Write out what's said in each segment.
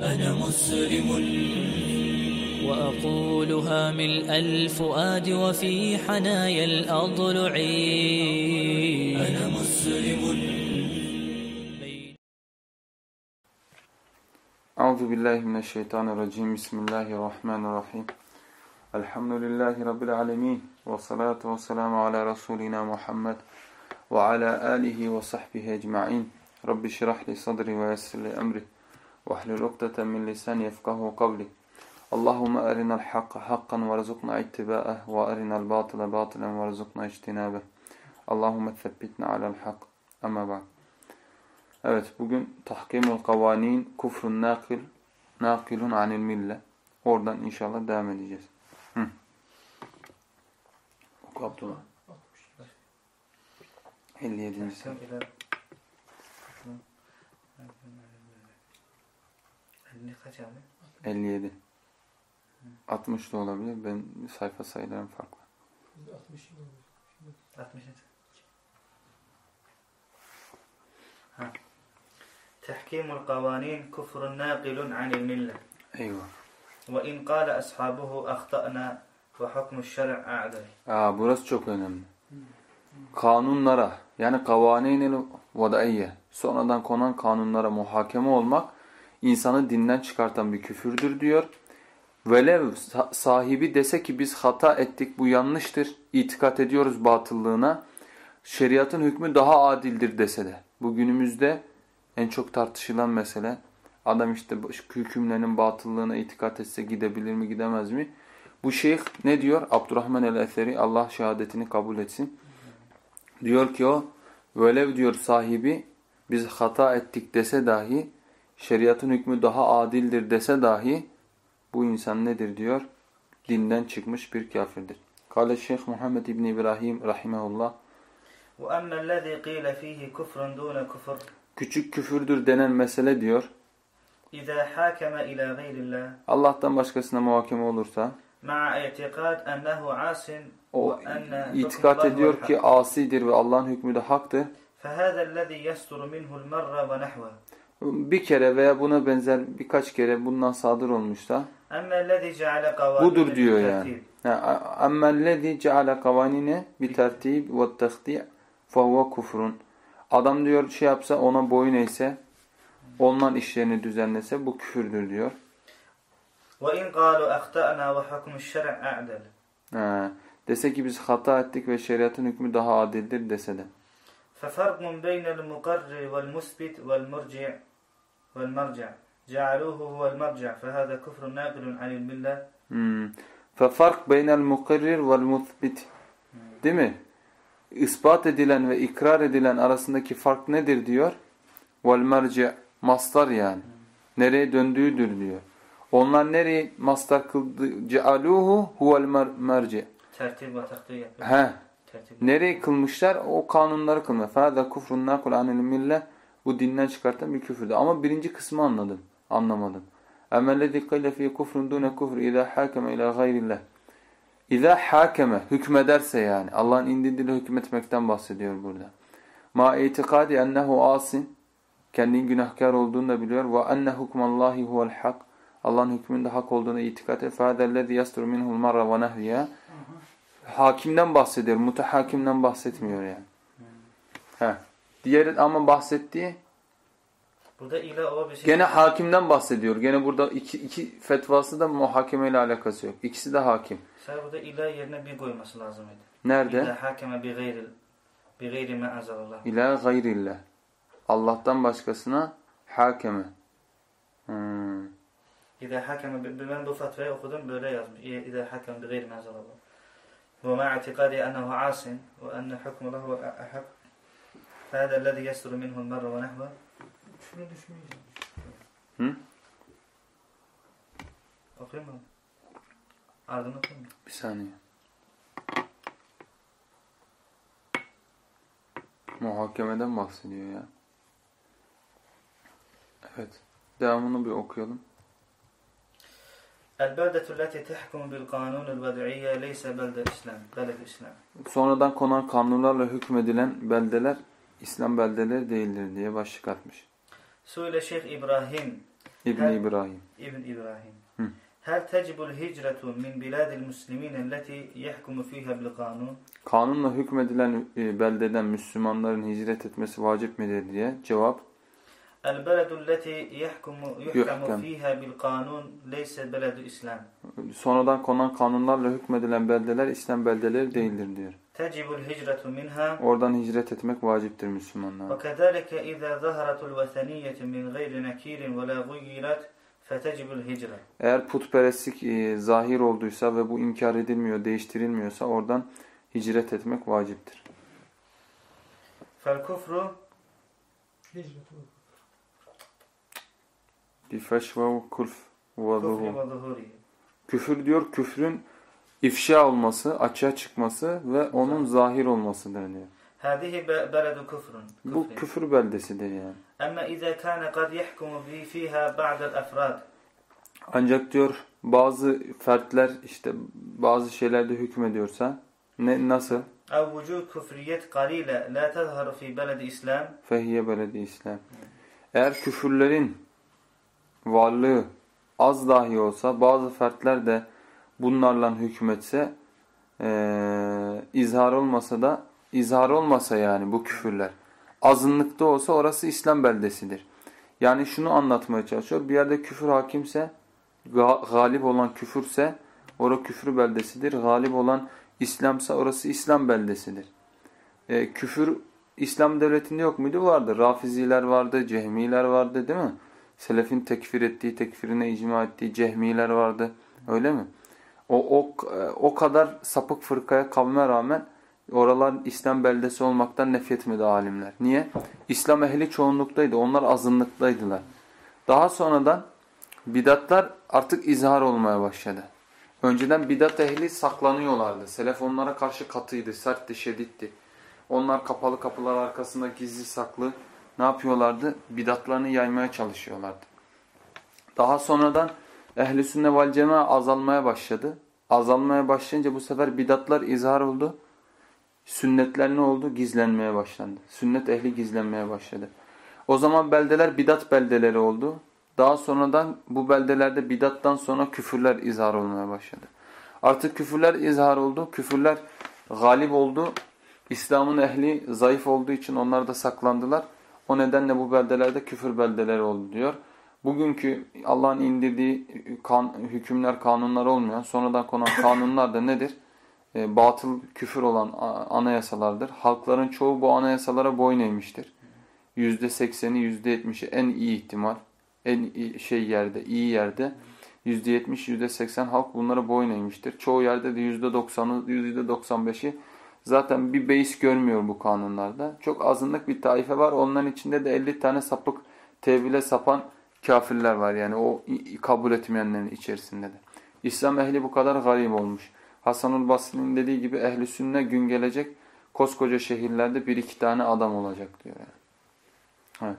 أنا مسلم. وأقولها ملء الفؤاد وفي حنايا الأضلع أنا مسلم. أعوذ بالله من الشيطان الرجيم. بسم الله الرحمن الرحيم. الحمد لله رب العالمين والصلاة والسلام على رسولنا محمد وعلى آله وصحبه أجمعين. رب اشرح لي صدري ويسر لي أمري. واحلل عقدة من لساني يفقه قولي اللهم أرنا الحق حقا وارزقنا اتباعه وأرنا الباطل باطلا وارزقنا اجتنابه اللهم ثبتنا على الحق أما بعد Evet bugün tahkimul kavanin kufrun nakil nakilun anil mille. Oradan inşallah devam edeceğiz. Hı. Oku Abdullah. 57. Kaç abi? 57. Hı. 60 da olabilir. Ben sayfa sayılarım farklı. 60 67. Ha. Tehkimul kavanin küfrün nâkilun anil millet. Eyvah. Ve in kâle ashabuhu ahtana ve hukmu şer'a a'del. Aa, burası çok önemli. Kanunlara yani kavaneynel vadaiye sonradan konan kanunlara muhakeme olmak insanı dinden çıkartan bir küfürdür diyor. Velev sa- sahibi dese ki biz hata ettik bu yanlıştır itikat ediyoruz batıllığına şeriatın hükmü daha adildir dese de. Bu en çok tartışılan mesele adam işte bu hükümlerinin batıllığına itikat etse gidebilir mi gidemez mi? Bu şeyh ne diyor? Abdurrahman el-Eseri Allah şehadetini kabul etsin. Diyor ki o velev diyor sahibi biz hata ettik dese dahi şeriatın hükmü daha adildir dese dahi bu insan nedir diyor? Dinden çıkmış bir kafirdir. Kale Şeyh Muhammed İbni İbrahim rahimahullah وأما الذي قيل فيه كفر دون كفر küçük küfürdür denen mesele diyor. إذا حاكم إلى غير الله Allah'tan başkasına muhakeme olursa مع اعتقاد أنه عاص o وأن itikat حكم الله ediyor هو ki الحق. asidir ve Allah'ın hükmü de haktır. فهذا الذي يستر منه المرة ونحوه Bir kere veya buna benzer birkaç kere bundan sadır olmuşsa أما الذي جعل قوانين budur diyor yani. بالترتيب Emmellezî ceale kavanine bi tertib ve tehdi' fehuve kufrun. Adam diyor şey yapsa ona boyun eğse ondan işlerini düzenlese bu küfürdür diyor. وإن قالوا أخطأنا وحكم الشرع أعدل Ha, dese ki biz hata ettik ve şeriatın hükmü daha adildir dese de. ففرق بين المقرر والمثبت والمرجع والمرجع جعلوه هو المرجع فهذا كفر ناقل عن الملة Hmm. فَفَرْقْ بَيْنَ الْمُقِرِّرِ وَالْمُثْبِتِ Değil mi? İspat edilen ve ikrar edilen arasındaki fark nedir diyor? وَالْمَرْجِعْ Mastar yani. Nereye döndüğüdür diyor. Onlar nereyi mastar kıldı? جَعَلُوهُ هُوَ الْمَرْجِعْ tertib ve takdir yapıyor. He. Tertib. Nereyi kılmışlar? O kanunları kılma. فَهَذَا كُفْرٌ نَاكُلْ عَنِ الْمِلَّةِ Bu dinden çıkartan bir küfürdür. Ama birinci kısmı anladım. Anlamadım. اَمَا الَّذِي قِيلَ فِي كُفْرٌ دُونَ كُفْرِ اِذَا حَاكَمَ اِلَى غَيْرِ اللّٰهِ İza hakeme hükmederse yani Allah'ın indirdiğiyle hükmetmekten bahsediyor burada. Ma itikadi ennehu asin kendin günahkar olduğunu da biliyor ve enne hukmallahi huvel hak Allah'ın hükmünde hak olduğunu itikad et. Fâdellezî yastur minhul marra ve nehriye Hakimden bahsediyor. Mutahakimden bahsetmiyor yani. He. Diğeri ama bahsettiği Burada ila o bir şey. gene hakimden bahsediyor. Gene burada iki, iki fetvası da muhakemeyle alakası yok. İkisi de hakim. Sadece burada ila yerine bir koyması lazım idi. Nerede? İza hakeme bi gayril bi gayri ma anzalallah. İlâ gayrillah. Allah'tan başkasına hakeme. Hmm. İza hakeme ben bu fetvayı okudum böyle yazmış. İza hakeme bi gayri ma anzalallah. Ve ma i'tikadi ennehu asin ve enne hukmu ahak. فهذا الذي يستر منه المر ونحوه Şunu düşmeyeceğim. Hı? Okuyayım mı? Ardını okuyayım mı? Bir saniye. Muhakemeden bahsediyor ya. Evet. Devamını bir okuyalım. البلدة التي تحكم بالقانون الوضعية ليس بلدة إسلام بلد إسلام Sonradan konan kanunlarla hükmedilen beldeler İslam beldeleri değildir diye başlık atmış. Söyle Şeyh İbrahim. İbn İbrahim. İbn İbrahim. Hı. Hel tecibul hicretu min biladil muslimin elleti yehkumu fiha bil kanun? Kanunla hükmedilen e, beldeden Müslümanların hicret etmesi vacip midir diye cevap El beledu leti yehkumu yuhkamu fiha bil kanun leyse beledu İslam. Sonradan konan kanunlarla hükmedilen beldeler İslam beldeleri değildir diyor tecibul hicretu minha Oradan hicret etmek vaciptir Müslümanlara. Ve kezalike izâ zaharatul veseniyyeti min gayri nekirin ve la guyyirat fetecibul hicre. Eğer putperestlik e, zahir olduysa ve bu inkar edilmiyor, değiştirilmiyorsa oradan hicret etmek vaciptir. Fel kufru Bifeşve kulf ve Küfür diyor küfrün ifşa olması, açığa çıkması ve onun zahir olmasıdır diyor. هذه ب- بلد كفر Bu كفر. küfür beldesidir yani. أما إذا كان قد يحكم به فيها بعض الأفراد Ancak diyor bazı fertler işte bazı şeylerde hükmediyorsa ne nasıl? أو وجود كفريات قليلة لا تظهر في بلد إسلام Fehiye beledi İslam. Eğer küfürlerin varlığı az dahi olsa bazı fertler de bunlarla hükmetse eee izhar olmasa da izhar olmasa yani bu küfürler azınlıkta olsa orası İslam beldesidir. Yani şunu anlatmaya çalışıyor. Bir yerde küfür hakimse ga- galip olan küfürse orası küfür beldesidir. Galip olan İslamsa orası İslam beldesidir. E, küfür İslam devletinde yok muydu? Vardı. Rafiziler vardı, Cehmiler vardı değil mi? Selefin tekfir ettiği, tekfirine icma ettiği Cehmiler vardı. Öyle mi? O, o, o kadar sapık fırkaya kavme rağmen oralar İslam beldesi olmaktan nefretmedi alimler. Niye? İslam ehli çoğunluktaydı. Onlar azınlıktaydılar. Daha sonradan bidatlar artık izhar olmaya başladı. Önceden bidat ehli saklanıyorlardı. Selef onlara karşı katıydı, sertti, şeditti. Onlar kapalı kapılar arkasında gizli saklı ne yapıyorlardı? Bidatlarını yaymaya çalışıyorlardı. Daha sonradan ehli sünne vel cemaat azalmaya başladı. Azalmaya başlayınca bu sefer bidatlar izhar oldu. Sünnetler ne oldu? Gizlenmeye başlandı. Sünnet ehli gizlenmeye başladı. O zaman beldeler bidat beldeleri oldu. Daha sonradan bu beldelerde bidattan sonra küfürler izhar olmaya başladı. Artık küfürler izhar oldu. Küfürler galip oldu. İslam'ın ehli zayıf olduğu için onlar da saklandılar. O nedenle bu beldelerde küfür beldeleri oldu diyor. Bugünkü Allah'ın indirdiği kan, hükümler, kanunlar olmayan, sonradan konan kanunlar da nedir? E, batıl, küfür olan anayasalardır. Halkların çoğu bu anayasalara boyun eğmiştir. %80'i, %70'i en iyi ihtimal, en iyi şey yerde, iyi yerde %70, %80 halk bunlara boyun eğmiştir. Çoğu yerde de %90'ı, %95'i zaten bir beis görmüyor bu kanunlarda. Çok azınlık bir taife var. Onların içinde de 50 tane sapık, tevhile sapan kafirler var. Yani o i- kabul etmeyenlerin içerisinde de. İslam ehli bu kadar garip olmuş. Hasanul Basri'nin dediği gibi ehli sünne gün gelecek koskoca şehirlerde bir iki tane adam olacak diyor. Yani. Evet.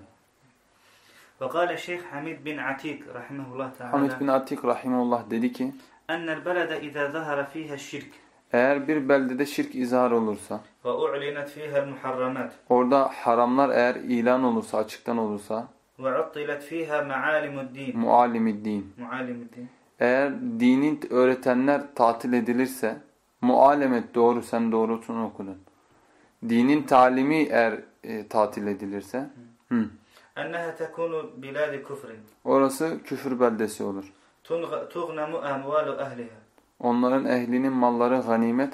وقال الشيخ حميد بن عتيق رحمه الله تعالى Hamid bin Atik rahimullah dedi ki أن البلد إذا ظهر فيها الشرك eğer bir beldede şirk izhar olursa وأعلنت فيها المحرمات orada haramlar eğer ilan olursa açıktan olursa ve uttilet fiha maalimuddin. Muallimuddin. Muallimuddin. Eğer dini öğretenler tatil edilirse muallemet doğru sen doğrusunu okudun. Dinin talimi eğer e, tatil edilirse hı. Enneha tekunu biladi küfrin. Orası küfür beldesi olur. Tuğnemu emvalu ehliha. Onların ehlinin malları ganimet.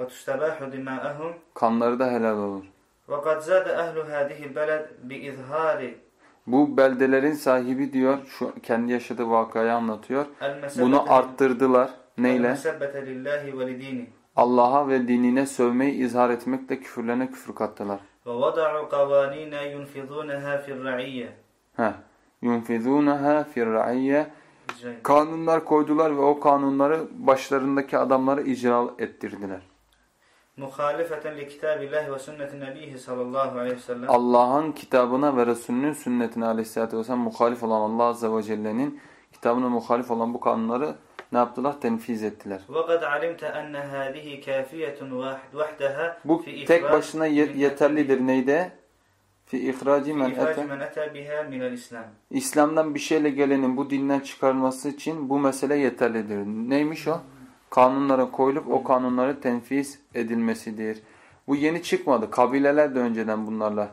Ve tustabahu. Kanları da helal olur. Ve kad zâde ehlu hâdihil beled bi izhâri Bu beldelerin sahibi diyor, şu kendi yaşadığı vakayı anlatıyor. المسبة Bunu arttırdılar. Neyle? المسبة لله ولدينه Allah'a ve dinine sövmeyi izhar etmekle küfürlerine küfür kattılar. ووضعوا قوانين ينفذونها في الرعية Heh. يُنْفِذُونَهَا فِي الرَّعِيَّةِ إجرائية. Kanunlar koydular ve o kanunları başlarındaki adamlara icra ettirdiler. muhalefeten li kitabillahi ve sünnetin nebihi sallallahu aleyhi ve sellem. Allah'ın kitabına ve Resulünün sünnetine aleyhissalatü vesselam muhalif olan Allah azze ve celle'nin kitabına muhalif olan bu kanunları ne yaptılar? Tenfiz ettiler. Bu tek başına yeterlidir neyde? Fi ihraci men ete İslam'dan bir şeyle gelenin bu dinden çıkarılması için bu mesele yeterlidir. Neymiş o? kanunların koyulup o kanunların tenfis edilmesidir. Bu yeni çıkmadı. Kabileler de önceden bunlarla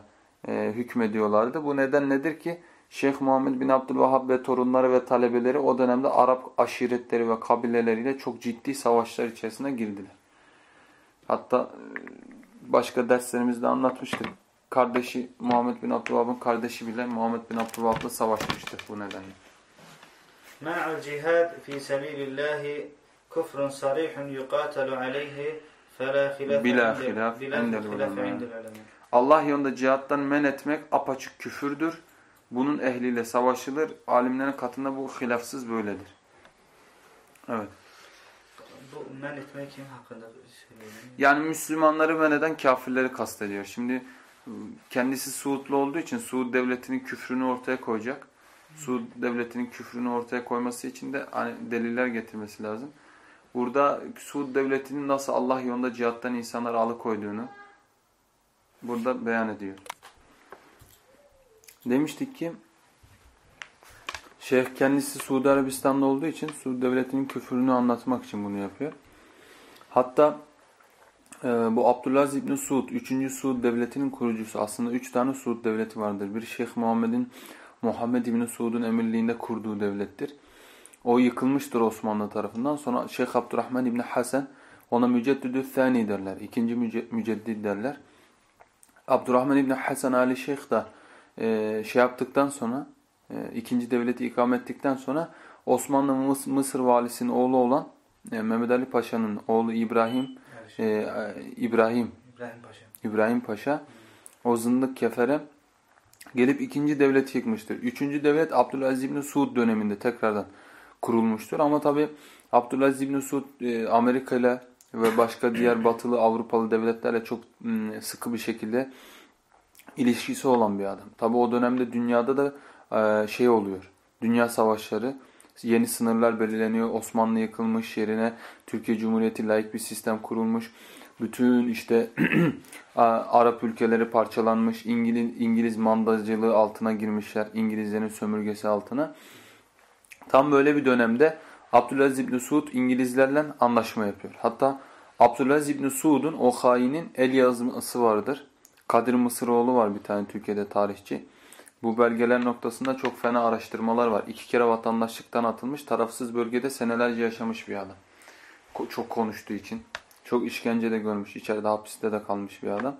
e, hükmediyorlardı. Bu neden nedir ki? Şeyh Muhammed bin Abdülvahhab ve torunları ve talebeleri o dönemde Arap aşiretleri ve kabileleriyle çok ciddi savaşlar içerisine girdiler. Hatta e, başka derslerimizde anlatmıştık. Kardeşi Muhammed bin Abdülvahhab'ın kardeşi bile Muhammed bin Abdülvahhab'la savaşmıştı bu nedenle. Ma'al cihad fi sabilillahi Kufrun sarihun yuqatalu aleyhi fela hilaf bila hilaf indel ulema. Allah yolunda cihattan men etmek apaçık küfürdür. Bunun ehliyle savaşılır. Alimlerin katında bu hilafsız böyledir. Evet. Bu men etmek kim hakkında söyleyelim? Yani Müslümanları men eden kafirleri kastediyor. Şimdi kendisi Suudlu olduğu için Suud devletinin küfrünü ortaya koyacak. Suud devletinin küfrünü ortaya koyması için de hani deliller getirmesi lazım. Burada Suud devletinin nasıl Allah yolunda cihattan insanları alıkoyduğunu burada beyan ediyor. Demiştik ki Şeyh kendisi Suudi Arabistan'da olduğu için Suud devletinin küfrünü anlatmak için bunu yapıyor. Hatta e, bu Abdülaziz İbni Suud, 3. Suud devletinin kurucusu. Aslında 3 tane Suud devleti vardır. Bir Şeyh Muhammed'in Muhammed İbni Suud'un emirliğinde kurduğu devlettir. O yıkılmıştır Osmanlı tarafından. Sonra Şeyh Abdurrahman İbni Hasan ona Müceddidü Thani derler. İkinci müce müceddid derler. Abdurrahman İbni Hasan Ali Şeyh da e, şey yaptıktan sonra e, ikinci devleti ikame ettikten sonra Osmanlı Mıs Mısır valisinin oğlu olan e, Mehmet Ali Paşa'nın oğlu İbrahim e, İbrahim İbrahim Paşa. İbrahim Paşa o zındık kefere gelip ikinci devleti yıkmıştır. Üçüncü devlet Abdülaziz İbni Suud döneminde tekrardan kurulmuştur. Ama tabi Abdülaziz İbni Suud e, Amerika ile ve başka diğer batılı Avrupalı devletlerle çok sıkı bir şekilde ilişkisi olan bir adam. Tabi o dönemde dünyada da e, şey oluyor. Dünya savaşları, yeni sınırlar belirleniyor. Osmanlı yıkılmış yerine Türkiye Cumhuriyeti layık bir sistem kurulmuş. Bütün işte Arap ülkeleri parçalanmış. İngiliz, İngiliz mandacılığı altına girmişler. İngilizlerin sömürgesi altına. Tam böyle bir dönemde Abdülaziz İbni Suud İngilizlerle anlaşma yapıyor. Hatta Abdülaziz İbni Suud'un o hainin el yazması vardır. Kadir Mısıroğlu var bir tane Türkiye'de tarihçi. Bu belgeler noktasında çok fena araştırmalar var. İki kere vatandaşlıktan atılmış, tarafsız bölgede senelerce yaşamış bir adam. Çok konuştuğu için. Çok işkence de görmüş, içeride hapiste de kalmış bir adam.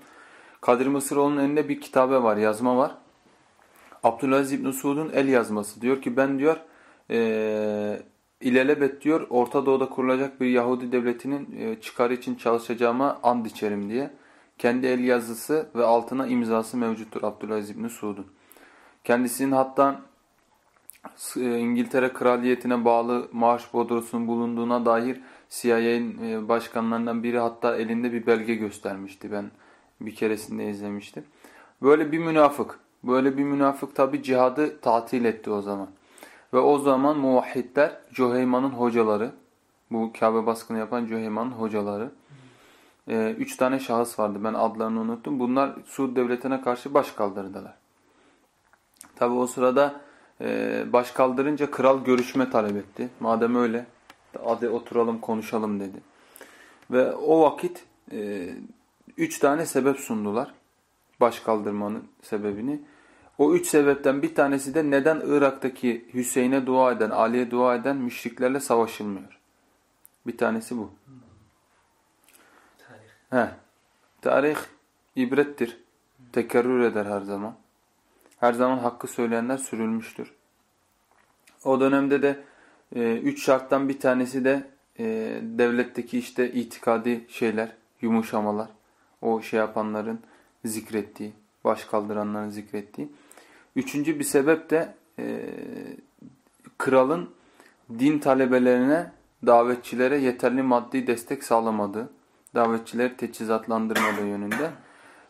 Kadir Mısıroğlu'nun elinde bir kitabe var, yazma var. Abdülaziz İbni Suud'un el yazması. Diyor ki ben diyor e, ilelebet diyor Orta Doğu'da kurulacak bir Yahudi devletinin e, çıkarı için çalışacağıma and içerim diye. Kendi el yazısı ve altına imzası mevcuttur Abdülaziz İbni Suud'un. Kendisinin hatta İngiltere kraliyetine bağlı maaş bodrosunun bulunduğuna dair CIA'nin başkanlarından biri hatta elinde bir belge göstermişti. Ben bir keresinde izlemiştim. Böyle bir münafık. Böyle bir münafık tabi cihadı tatil etti o zaman. Ve o zaman muvahhidler Cüheyman'ın hocaları, bu Kabe baskını yapan Cüheyman'ın hocaları. Ee, üç tane şahıs vardı ben adlarını unuttum. Bunlar Suud devletine karşı baş kaldırdılar. Tabi o sırada e, baş kral görüşme talep etti. Madem öyle hadi oturalım konuşalım dedi. Ve o vakit e, üç tane sebep sundular. Baş kaldırmanın sebebini. O üç sebepten bir tanesi de neden Irak'taki Hüseyin'e dua eden, Ali'ye dua eden müşriklerle savaşılmıyor. Bir tanesi bu. Tarih. He. Tarih ibrettir. Tekerrür eder her zaman. Her zaman hakkı söyleyenler sürülmüştür. O dönemde de e, üç şarttan bir tanesi de e, devletteki işte itikadi şeyler, yumuşamalar. O şey yapanların zikrettiği, baş kaldıranların zikrettiği. Üçüncü bir sebep de e, kralın din talebelerine, davetçilere yeterli maddi destek sağlamadığı, davetçileri teçhizatlandırmadığı yönünde.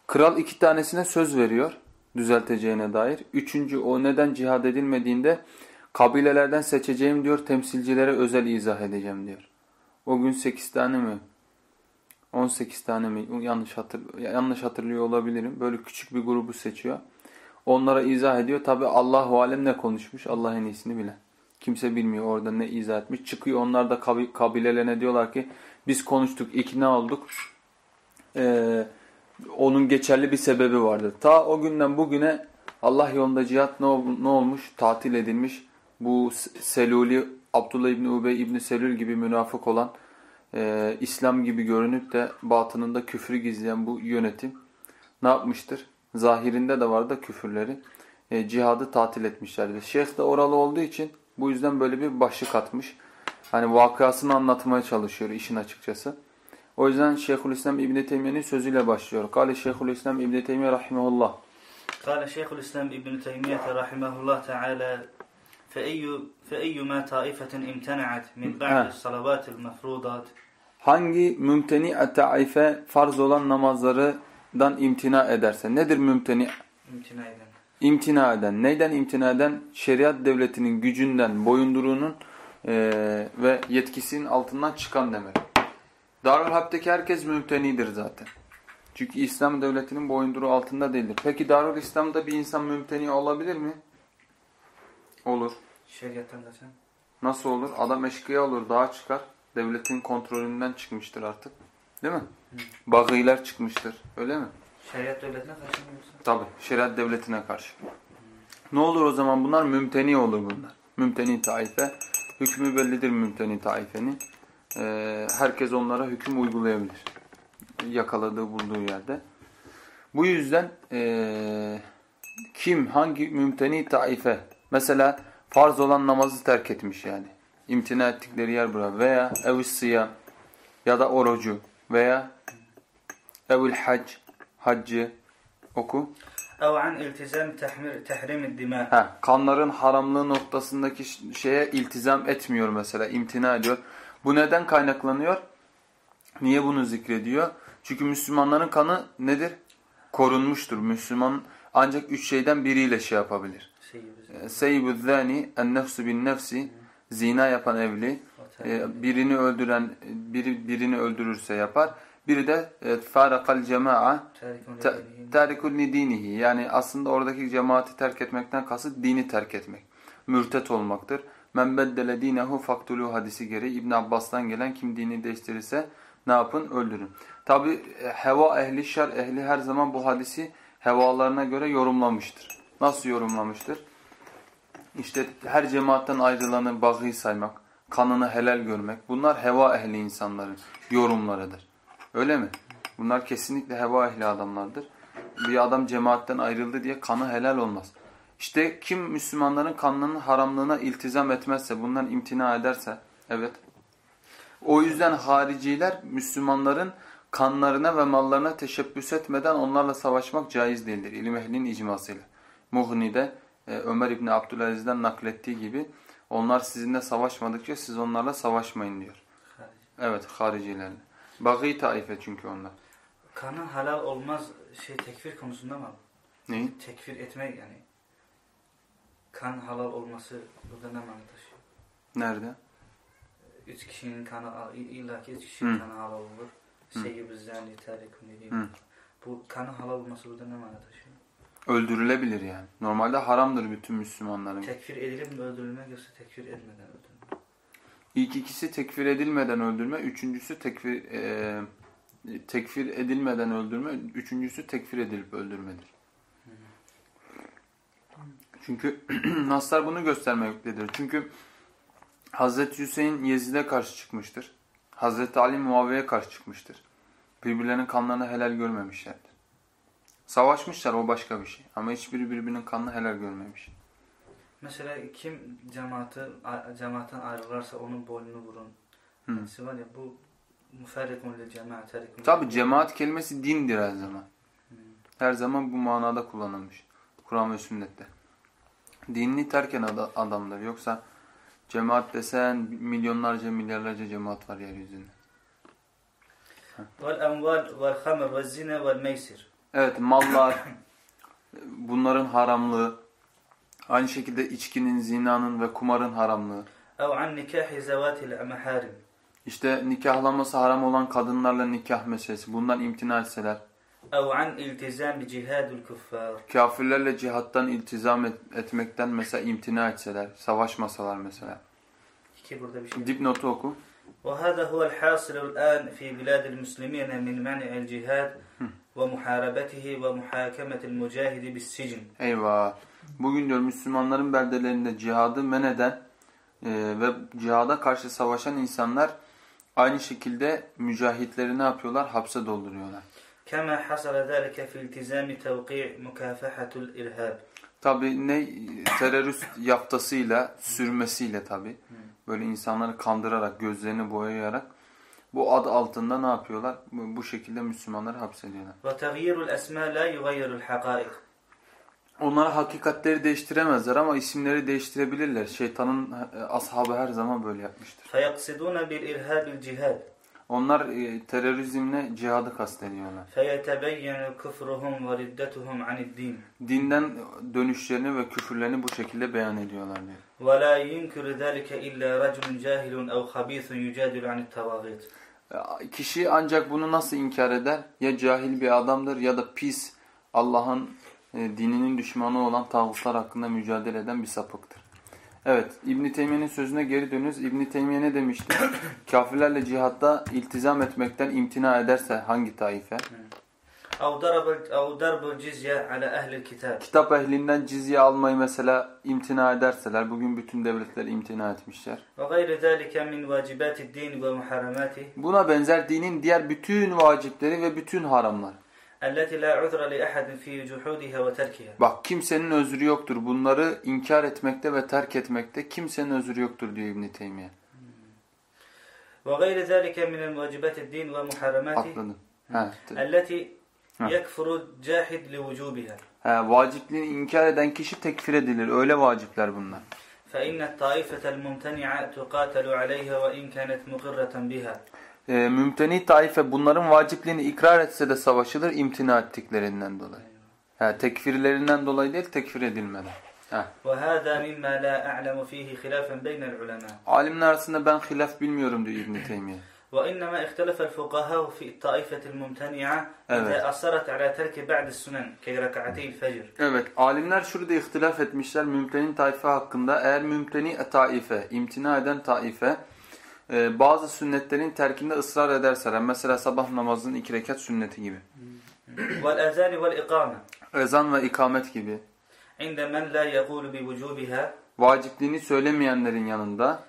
Kral iki tanesine söz veriyor düzelteceğine dair. Üçüncü o neden cihad edilmediğinde kabilelerden seçeceğim diyor temsilcilere özel izah edeceğim diyor. O gün 8 tane mi 18 tane mi yanlış hatır yanlış hatırlıyor olabilirim. Böyle küçük bir grubu seçiyor. Onlara izah ediyor. Tabi Allahu alem ne konuşmuş? Allah en iyisini bilen. Kimse bilmiyor orada ne izah etmiş. Çıkıyor onlar da kabi- kabilelerine diyorlar ki biz konuştuk, ikna olduk. Ee, onun geçerli bir sebebi vardır. Ta o günden bugüne Allah yolunda cihat ne, ne olmuş? Tatil edilmiş. Bu Seluli, Abdullah İbni Ubey İbni Selül gibi münafık olan, e, İslam gibi görünüp de batınında küfrü gizleyen bu yönetim ne yapmıştır? Zahirinde de var da küfürleri. E, cihadı tatil etmişlerdir. Şeyh de oralı olduğu için bu yüzden böyle bir başlık atmış. Hani vakasını anlatmaya çalışıyor işin açıkçası. O yüzden Şeyhülislam İbn Teymiye'nin sözüyle başlıyor. Kale Şeyhülislam İbn Teymiye rahimehullah. قال شيخ الإسلام ابن تيمية رحمه الله تعالى فأي فأيما طائفة امتنعت من بعد Ha. الصلوات المفروضات Hangi mümteni taife farz olan dan imtina ederse. Nedir mümteni? İmtina eden. İmtina eden. Neyden imtina eden? Şeriat devletinin gücünden, boyunduruğunun e, ve yetkisinin altından çıkan demek. Darül Harp'teki herkes mümtenidir zaten. Çünkü İslam devletinin boyunduruğu altında değildir. Peki Darül İslam'da bir insan mümteni olabilir mi? Olur. Şeriattan zaten. Nasıl olur? Adam eşkıya olur, dağa çıkar. Devletin kontrolünden çıkmıştır artık. Değil mi? Bagılar çıkmıştır. Öyle mi? şeriat devletine kaçan yoksa Tabi. Şeriat devletine karşı. Ne olur o zaman? Bunlar mümteni olur bunlar. Mümteni taife. Hükmü bellidir mümteni taifenin. Ee, herkes onlara hüküm uygulayabilir. Yakaladığı bulduğu yerde. Bu yüzden ee, kim, hangi mümteni taife mesela farz olan namazı terk etmiş yani. İmtina ettikleri yer bura. Veya ev siyam ya da orucu veya evül hac haccı oku. Ev an iltizam tahmir, tahrim dima. Kanların haramlığı noktasındaki şeye iltizam etmiyor mesela, imtina ediyor. Bu neden kaynaklanıyor? Niye bunu zikrediyor? Çünkü Müslümanların kanı nedir? Korunmuştur. Müslüman ancak üç şeyden biriyle şey yapabilir. Seyyibüzzani, en nefsu bin nefsi, zina yapan evli, e, birini öldüren e, biri birini öldürürse yapar. Biri de e, farakal cemaa tarikul dinihi yani aslında oradaki cemaati terk etmekten kasıt dini terk etmek. Mürtet olmaktır. Men beddele dinehu faktulu hadisi gereği İbn Abbas'tan gelen kim dini değiştirirse ne yapın? Öldürün. Tabi heva ehli, şer ehli her zaman bu hadisi hevalarına göre yorumlamıştır. Nasıl yorumlamıştır? İşte her cemaatten ayrılanı bagî saymak, kanını helal görmek bunlar heva ehli insanların yorumlarıdır. Öyle mi? Bunlar kesinlikle heva ehli adamlardır. Bir adam cemaatten ayrıldı diye kanı helal olmaz. İşte kim Müslümanların kanının haramlığına iltizam etmezse, bundan imtina ederse, evet. O yüzden hariciler Müslümanların kanlarına ve mallarına teşebbüs etmeden onlarla savaşmak caiz değildir. İlim ehlinin icmasıyla. Mughni'de e, Ömer İbni Abdülaziz'den naklettiği gibi onlar sizinle savaşmadıkça siz onlarla savaşmayın diyor. Evet haricilerle. Bagi taife çünkü onlar. Kanı halal olmaz şey tekfir konusunda mı? Neyi? Tekfir etmek yani. Kan halal olması burada ne mana taşıyor? Nerede? Üç kişinin kanı illa ki üç kişinin Hı. kanı halal olur. Seyyib-i zani, tarikun Hı. dediğim. Bu kanı halal olması burada ne mana taşıyor? Öldürülebilir yani. Normalde haramdır bütün Müslümanların. Tekfir edilip mi öldürülmek yoksa tekfir etmeden öldürülmek? İlk ikisi tekfir edilmeden öldürme, üçüncüsü tekfir e, tekfir edilmeden öldürme, üçüncüsü tekfir edilip öldürmedir. Çünkü Naslar bunu göstermektedir. Çünkü Hazreti Hüseyin Yezid'e karşı çıkmıştır. Hazreti Ali Muaviye'ye karşı çıkmıştır. Birbirlerinin kanlarını helal görmemişlerdir. Savaşmışlar o başka bir şey. Ama hiçbiri birbirinin kanını helal görmemiş. Mesela kim cemaati cemaatten ayrılarsa onun boynunu vurun. Hı. Var ya bu muferrikun li cemaat. Tabi cemaat kelimesi dindir her zaman. Hı. Her zaman bu manada kullanılmış. Kur'an ve sünnette. Dinini terk eden adamdır. Yoksa cemaat desen milyonlarca milyarlarca cemaat var yeryüzünde. Vel enval vel hamer vel zine vel meysir. Evet mallar, bunların haramlığı, aynı şekilde içkinin, zinanın ve kumarın haramlığı. أو عن نكاح زوات المحارم İşte nikahlaması haram olan kadınlarla nikah meselesi. Bundan imtina etseler. أو عن التزام جهاد الكفار Kafirlerle cihattan iltizam et- etmekten mesela imtina etseler, savaşmasalar mesela. İki burada bir şey. Dipnotu oku. وهذا هو الحاصل الآن في بلاد المسلمين من منع الجهاد ve muharabetihi ve muhakemetil mücahidi bis sicin. Eyvah. Bugün diyor Müslümanların beldelerinde cihadı men eden e, ve cihada karşı savaşan insanlar aynı şekilde mücahitleri ne yapıyorlar? Hapse dolduruyorlar. Kema hasale zalike fi iltizami tevki' mukafahatul irhab. Tabi ne terörist yaftasıyla, sürmesiyle tabi. Hmm. Böyle insanları kandırarak, gözlerini boyayarak bu ad altında ne yapıyorlar? Bu bu şekilde Müslümanları hapsediyorlar. وتغيير الأسماء لا يغير الحقائق Onlara hakikatleri değiştiremezler ama isimleri değiştirebilirler. Şeytanın e, ashabı her zaman böyle yapmıştır. فيقصدون بالإرهاب الجهاد Onlar e, terörizmle cihadı kastediyorlar. فيتبين كفرهم وردتهم عن الدين Dinden dönüşlerini ve küfürlerini bu şekilde beyan ediyorlar diyor. ولا ينكر ذلك إلا رجل جاهل أو خبيث يجادل عن الطواغيت E, Kişi ancak bunu nasıl inkar eder? Ya cahil bir adamdır ya da pis Allah'ın e, dininin düşmanı olan tağutlar hakkında mücadele eden bir sapıktır. Evet, İbn Teymiye'nin sözüne geri dönüyoruz. İbn Teymiye ne demişti? Kafirlerle cihatta iltizam etmekten imtina ederse hangi taife? Kitap ehlinden cizye almayı mesela imtina ederseler, bugün bütün devletler imtina etmişler. Buna benzer dinin diğer bütün vacipleri ve bütün haramlar. التي لا عذر لأحد في جحودها وتركها Bak kimsenin özrü yoktur. Bunları inkar etmekte ve terk etmekte kimsenin özrü yoktur diyor İbn Teymiye. وغير ذلك من الواجبات الدين ومحرماته Atladın. He, te- التي ها. يكفر الجاحد لوجوبها he, vacipliğini inkar eden kişi tekfir edilir. Öyle vacipler bunlar. فإن الطائفة الممتنعة تقاتل عليها وإن كانت مقرة بها E, mümteni taife bunların vacipliğini ikrar etse de savaşılır imtina ettiklerinden dolayı. He, tekfirlerinden dolayı değil tekfir edilmeden. He. وهذا مما لا أعلم فيه خلافا بين العلماء Alimler arasında ben hilaf bilmiyorum diyor İbn Teymiye. وإنما اختلف الفقهاء في الطائفة الممتنعة Evet. إذا أصرت على ترك بعد السنن كركعتي الفجر Evet, alimler şurada ihtilaf etmişler mümteni taife hakkında. Eğer mümteni taife, imtina eden taife e, bazı sünnetlerin terkinde ısrar ederseler. Mesela sabah namazının iki rekat sünneti gibi. Ezan ve ikamet gibi. Vacipliğini söylemeyenlerin yanında.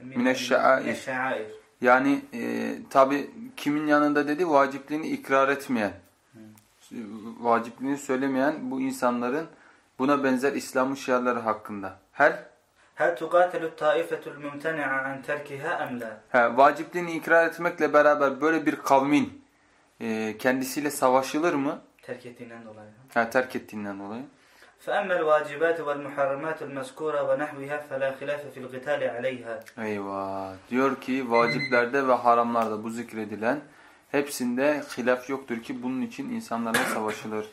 Mineşşair. Yani e, tabi kimin yanında dedi vacipliğini ikrar etmeyen. Vacipliğini söylemeyen bu insanların buna benzer İslam'ın şiarları hakkında. Her هل تقاتل الطائفة الممتنعة عن تركها أم لا He, vacipliğini ikrar etmekle beraber böyle bir kavmin e, kendisiyle savaşılır mı? terk ettiğinden dolayı. Ha, terk ettiğinden dolayı. فأما الواجبات والمحرمات المذكورة ونحوها فلا خلاف في القتال عليها Eyvah. Diyor ki vaciplerde ve haramlarda bu zikredilen hepsinde hilaf yoktur ki bunun için insanlarla savaşılır.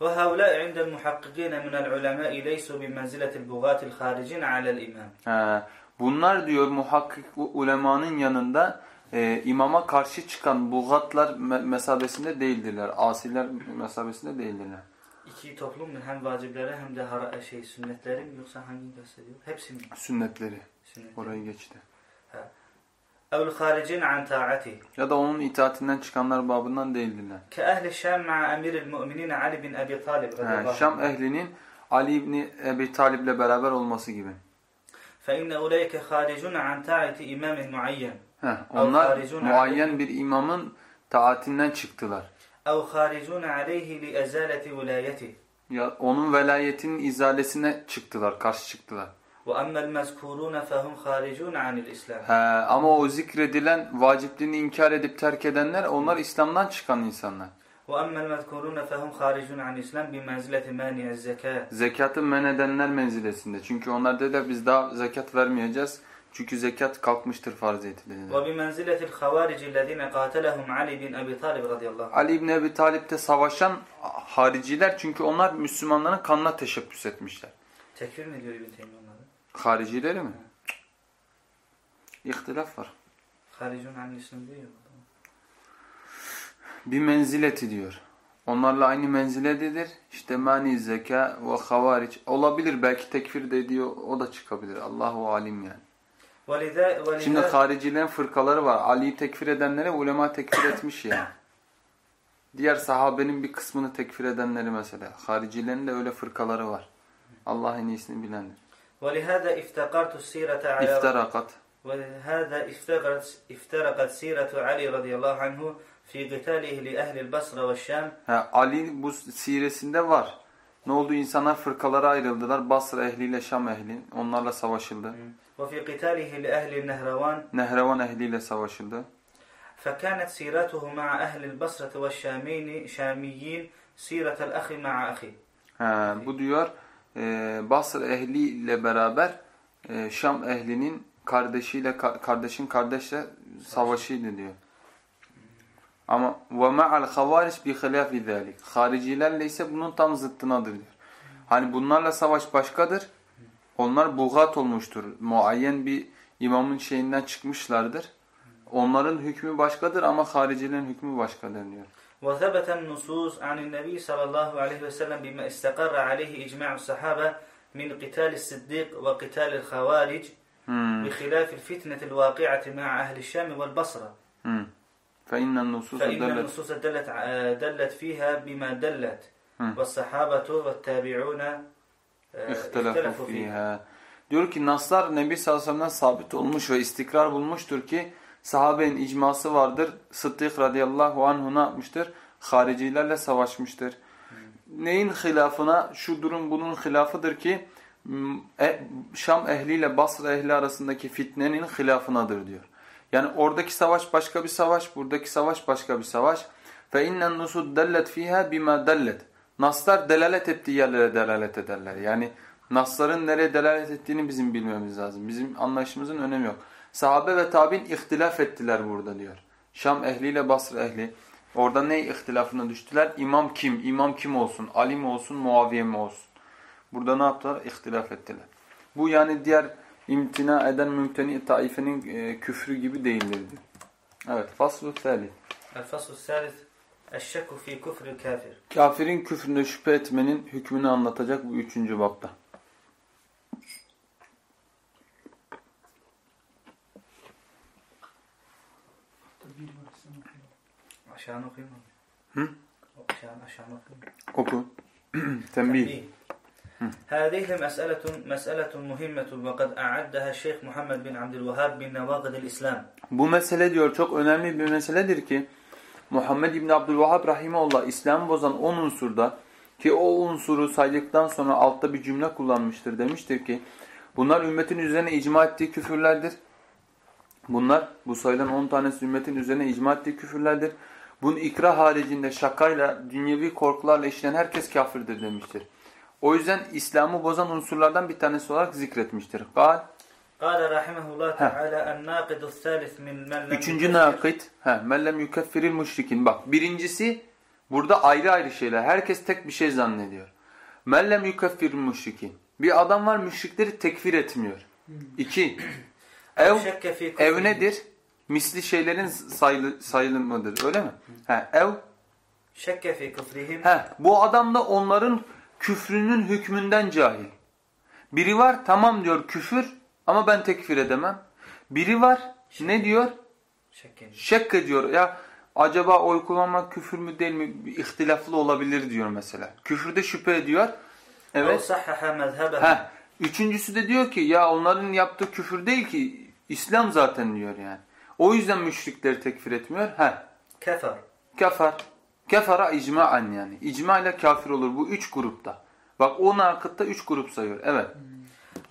Ve havla indel muhakkikine minel ulemâi leysu bimenziletil bugatil haricin alel imam. Bunlar diyor muhakkik ulemanın yanında e, imama karşı çıkan bulgatlar mesabesinde değildirler. Asiler mesabesinde değildirler. İki toplum mu? Hem vacipleri hem de şey sünnetleri mi? Yoksa hangi gösteriyor? Hepsi mi? Sünnetleri. sünnetleri. Orayı geçti evl haricin an taati. Ya da onun itaatinden çıkanlar babından değildirler. Ke ehli Şam ma'a emiril mu'minin Ali bin Ebi Talib radıyallahu Şam ehlinin Ali ibn Ebi Talib ile beraber olması gibi. Fe inne uleyke haricun an taati imamin muayyen. onlar muayyen bir imamın taatinden çıktılar. Ev haricun aleyhi li ezaleti velayeti. Ya onun velayetinin izalesine çıktılar, karşı çıktılar. وأما المذكورون فهم خارجون عن الإسلام He, ama o zikredilen vacipliğini inkar edip terk edenler onlar İslam'dan çıkan insanlar. وأما المذكورون فهم خارجون عن الإسلام بمنزلة مانع الزكاة Zekatı men edenler menzilesinde. Çünkü onlar dediler biz daha zekat vermeyeceğiz. Çünkü zekat kalkmıştır farziyeti dediler. وبمنزلة الخوارج الذين قاتلهم علي بن أبي طالب رضي الله عنه Ali İbni Ebi Talip'te savaşan hariciler çünkü onlar Müslümanların kanına teşebbüs etmişler. Tekfir mi diyor İbn Teymiye onları? Haricileri mi? İhtilaf var. Haricun hangisini diyor? Bir menzileti diyor. Onlarla aynı menzilededir. İşte mani zeka ve havariç. Olabilir belki tekfir de ediyor. O da çıkabilir. Allahu alim yani. Valide, valide. Şimdi haricilerin fırkaları var. Ali'yi tekfir edenlere ulema tekfir etmiş yani. Diğer sahabenin bir kısmını tekfir edenleri mesela. Haricilerin de öyle fırkaları var. Allah en iyisini bilendir. ولهذا افتقرت السيرة على İftirakat. ولهذا افتقرت افترقت سيرة علي رضي الله عنه في قتاله لأهل البصرة والشام Ha, Ali bu siresinde var. Ne oldu? İnsanlar fırkalara ayrıldılar. Basra ehliyle Şam ehli. Onlarla savaşıldı. وفي قتاله لأهل النهروان Nehrevan ehliyle savaşıldı. فكانت سيرته مع أهل البصرة والشامين شاميين سيرة الأخ مع أخي Ha, bu diyor e, Basra ehliyle beraber e, Şam ehlinin kardeşiyle ka- kardeşin kardeşle savaşıydı diyor. Ama ve ma'al havaric bi hilafi zalik. Haricilerle ise bunun tam zıttınadır diyor. Hani bunlarla savaş başkadır. Onlar bugat olmuştur. Muayyen bir imamın şeyinden çıkmışlardır. Onların hükmü başkadır ama haricilerin hükmü başkadır diyor. وثبت النصوص عن النبي صلى الله عليه وسلم بما استقر عليه إجماع الصحابة من قتال الصديق وقتال الخوارج. بخلاف الفتنة الواقعة مع أهل الشام والبصرة. فَاِنَّ النُّصُوصَ فإن دَلَّتْ النصوص دلت دلت فيها بما دلت. والصحابة والتابعون آه، اختلفوا فيها. Diyor ki naslar Nebi sallallahu aleyhi ve sellem'den sabit olmuş ve istikrar bulmuştur ki sahabenin icması vardır. Sıddık radıyallahu anhu ne yapmıştır? Haricilerle savaşmıştır. Neyin hilafına? Şu durum bunun hilafıdır ki e, Şam ehliyle Basra ehli arasındaki fitnenin hilafınadır diyor. Yani oradaki savaş başka bir savaş, buradaki savaş başka bir savaş. İnnen nusud dellet fiha bima dellet. Naslar delalet ettiği yerlere delalet ederler. Yani nasların nereye delalet ettiğini bizim bilmemiz lazım. Bizim anlayışımızın önemi yok. Sahabe ve tabin ihtilaf ettiler burada diyor. Şam ehliyle Basra ehli. Orada ne ihtilafına düştüler? İmam kim? İmam kim olsun? Ali mi olsun? Muaviye mi olsun? Burada ne yaptılar? İhtilaf ettiler. Bu yani diğer imtina eden mümteni taifenin e, küfrü gibi değildir. Evet. Faslu Salih. Faslu Salih. Eşşekku fi küfrü kafir. Kafirin küfründe şüphe etmenin hükmünü anlatacak bu üçüncü bapta. عشان أقيم هم؟ عشان عشان أقيم Oku. Tembih. تنبيه. هذه مسألة مسألة مهمة وقد أعدها الشيخ محمد بن عبد الوهاب من نواقض الإسلام Bu mesele diyor çok önemli bir meseledir ki Muhammed İbni Abdülvahhab Rahimahullah İslam'ı bozan 10 unsurda ki o unsuru saydıktan sonra altta bir cümle kullanmıştır. Demiştir ki bunlar ümmetin üzerine icma ettiği küfürlerdir. Bunlar bu sayılan 10 tanesi ümmetin üzerine icma ettiği küfürlerdir. Bunun ikra haricinde şakayla, dünyevi korkularla işleyen herkes kafirdir demiştir. O yüzden İslam'ı bozan unsurlardan bir tanesi olarak zikretmiştir. Gal, قال رحمه الله تعالى الناقض الثالث من من لم Üçüncü يكفر- nakit. He, mellem yukeffiril müşrikin. Bak birincisi burada ayrı ayrı şeyler. Herkes tek bir şey zannediyor. Mellem yukeffiril müşrikin. Bir adam var müşrikleri tekfir etmiyor. İki. Ev, شك في كفره. ev nedir? misli şeylerin sayılı, sayılımıdır. Öyle mi? He, ev şekke fi küfrihim. He, bu adam da onların küfrünün hükmünden cahil. Biri var tamam diyor küfür ama ben tekfir edemem. Biri var ne diyor? Şekke. Şekke diyor. Ya acaba oy kullanmak küfür mü değil mi? İhtilaflı olabilir diyor mesela. Küfürde şüphe ediyor. Evet. Heh. Üçüncüsü de diyor ki ya onların yaptığı küfür değil ki İslam zaten diyor yani. O yüzden müşrikleri tekfir etmiyor. Heh. كفر Kafar. Kefara icmaen yani. İcma ile kafir olur bu üç grupta. Bak o nakıtta üç grup sayıyor. Evet.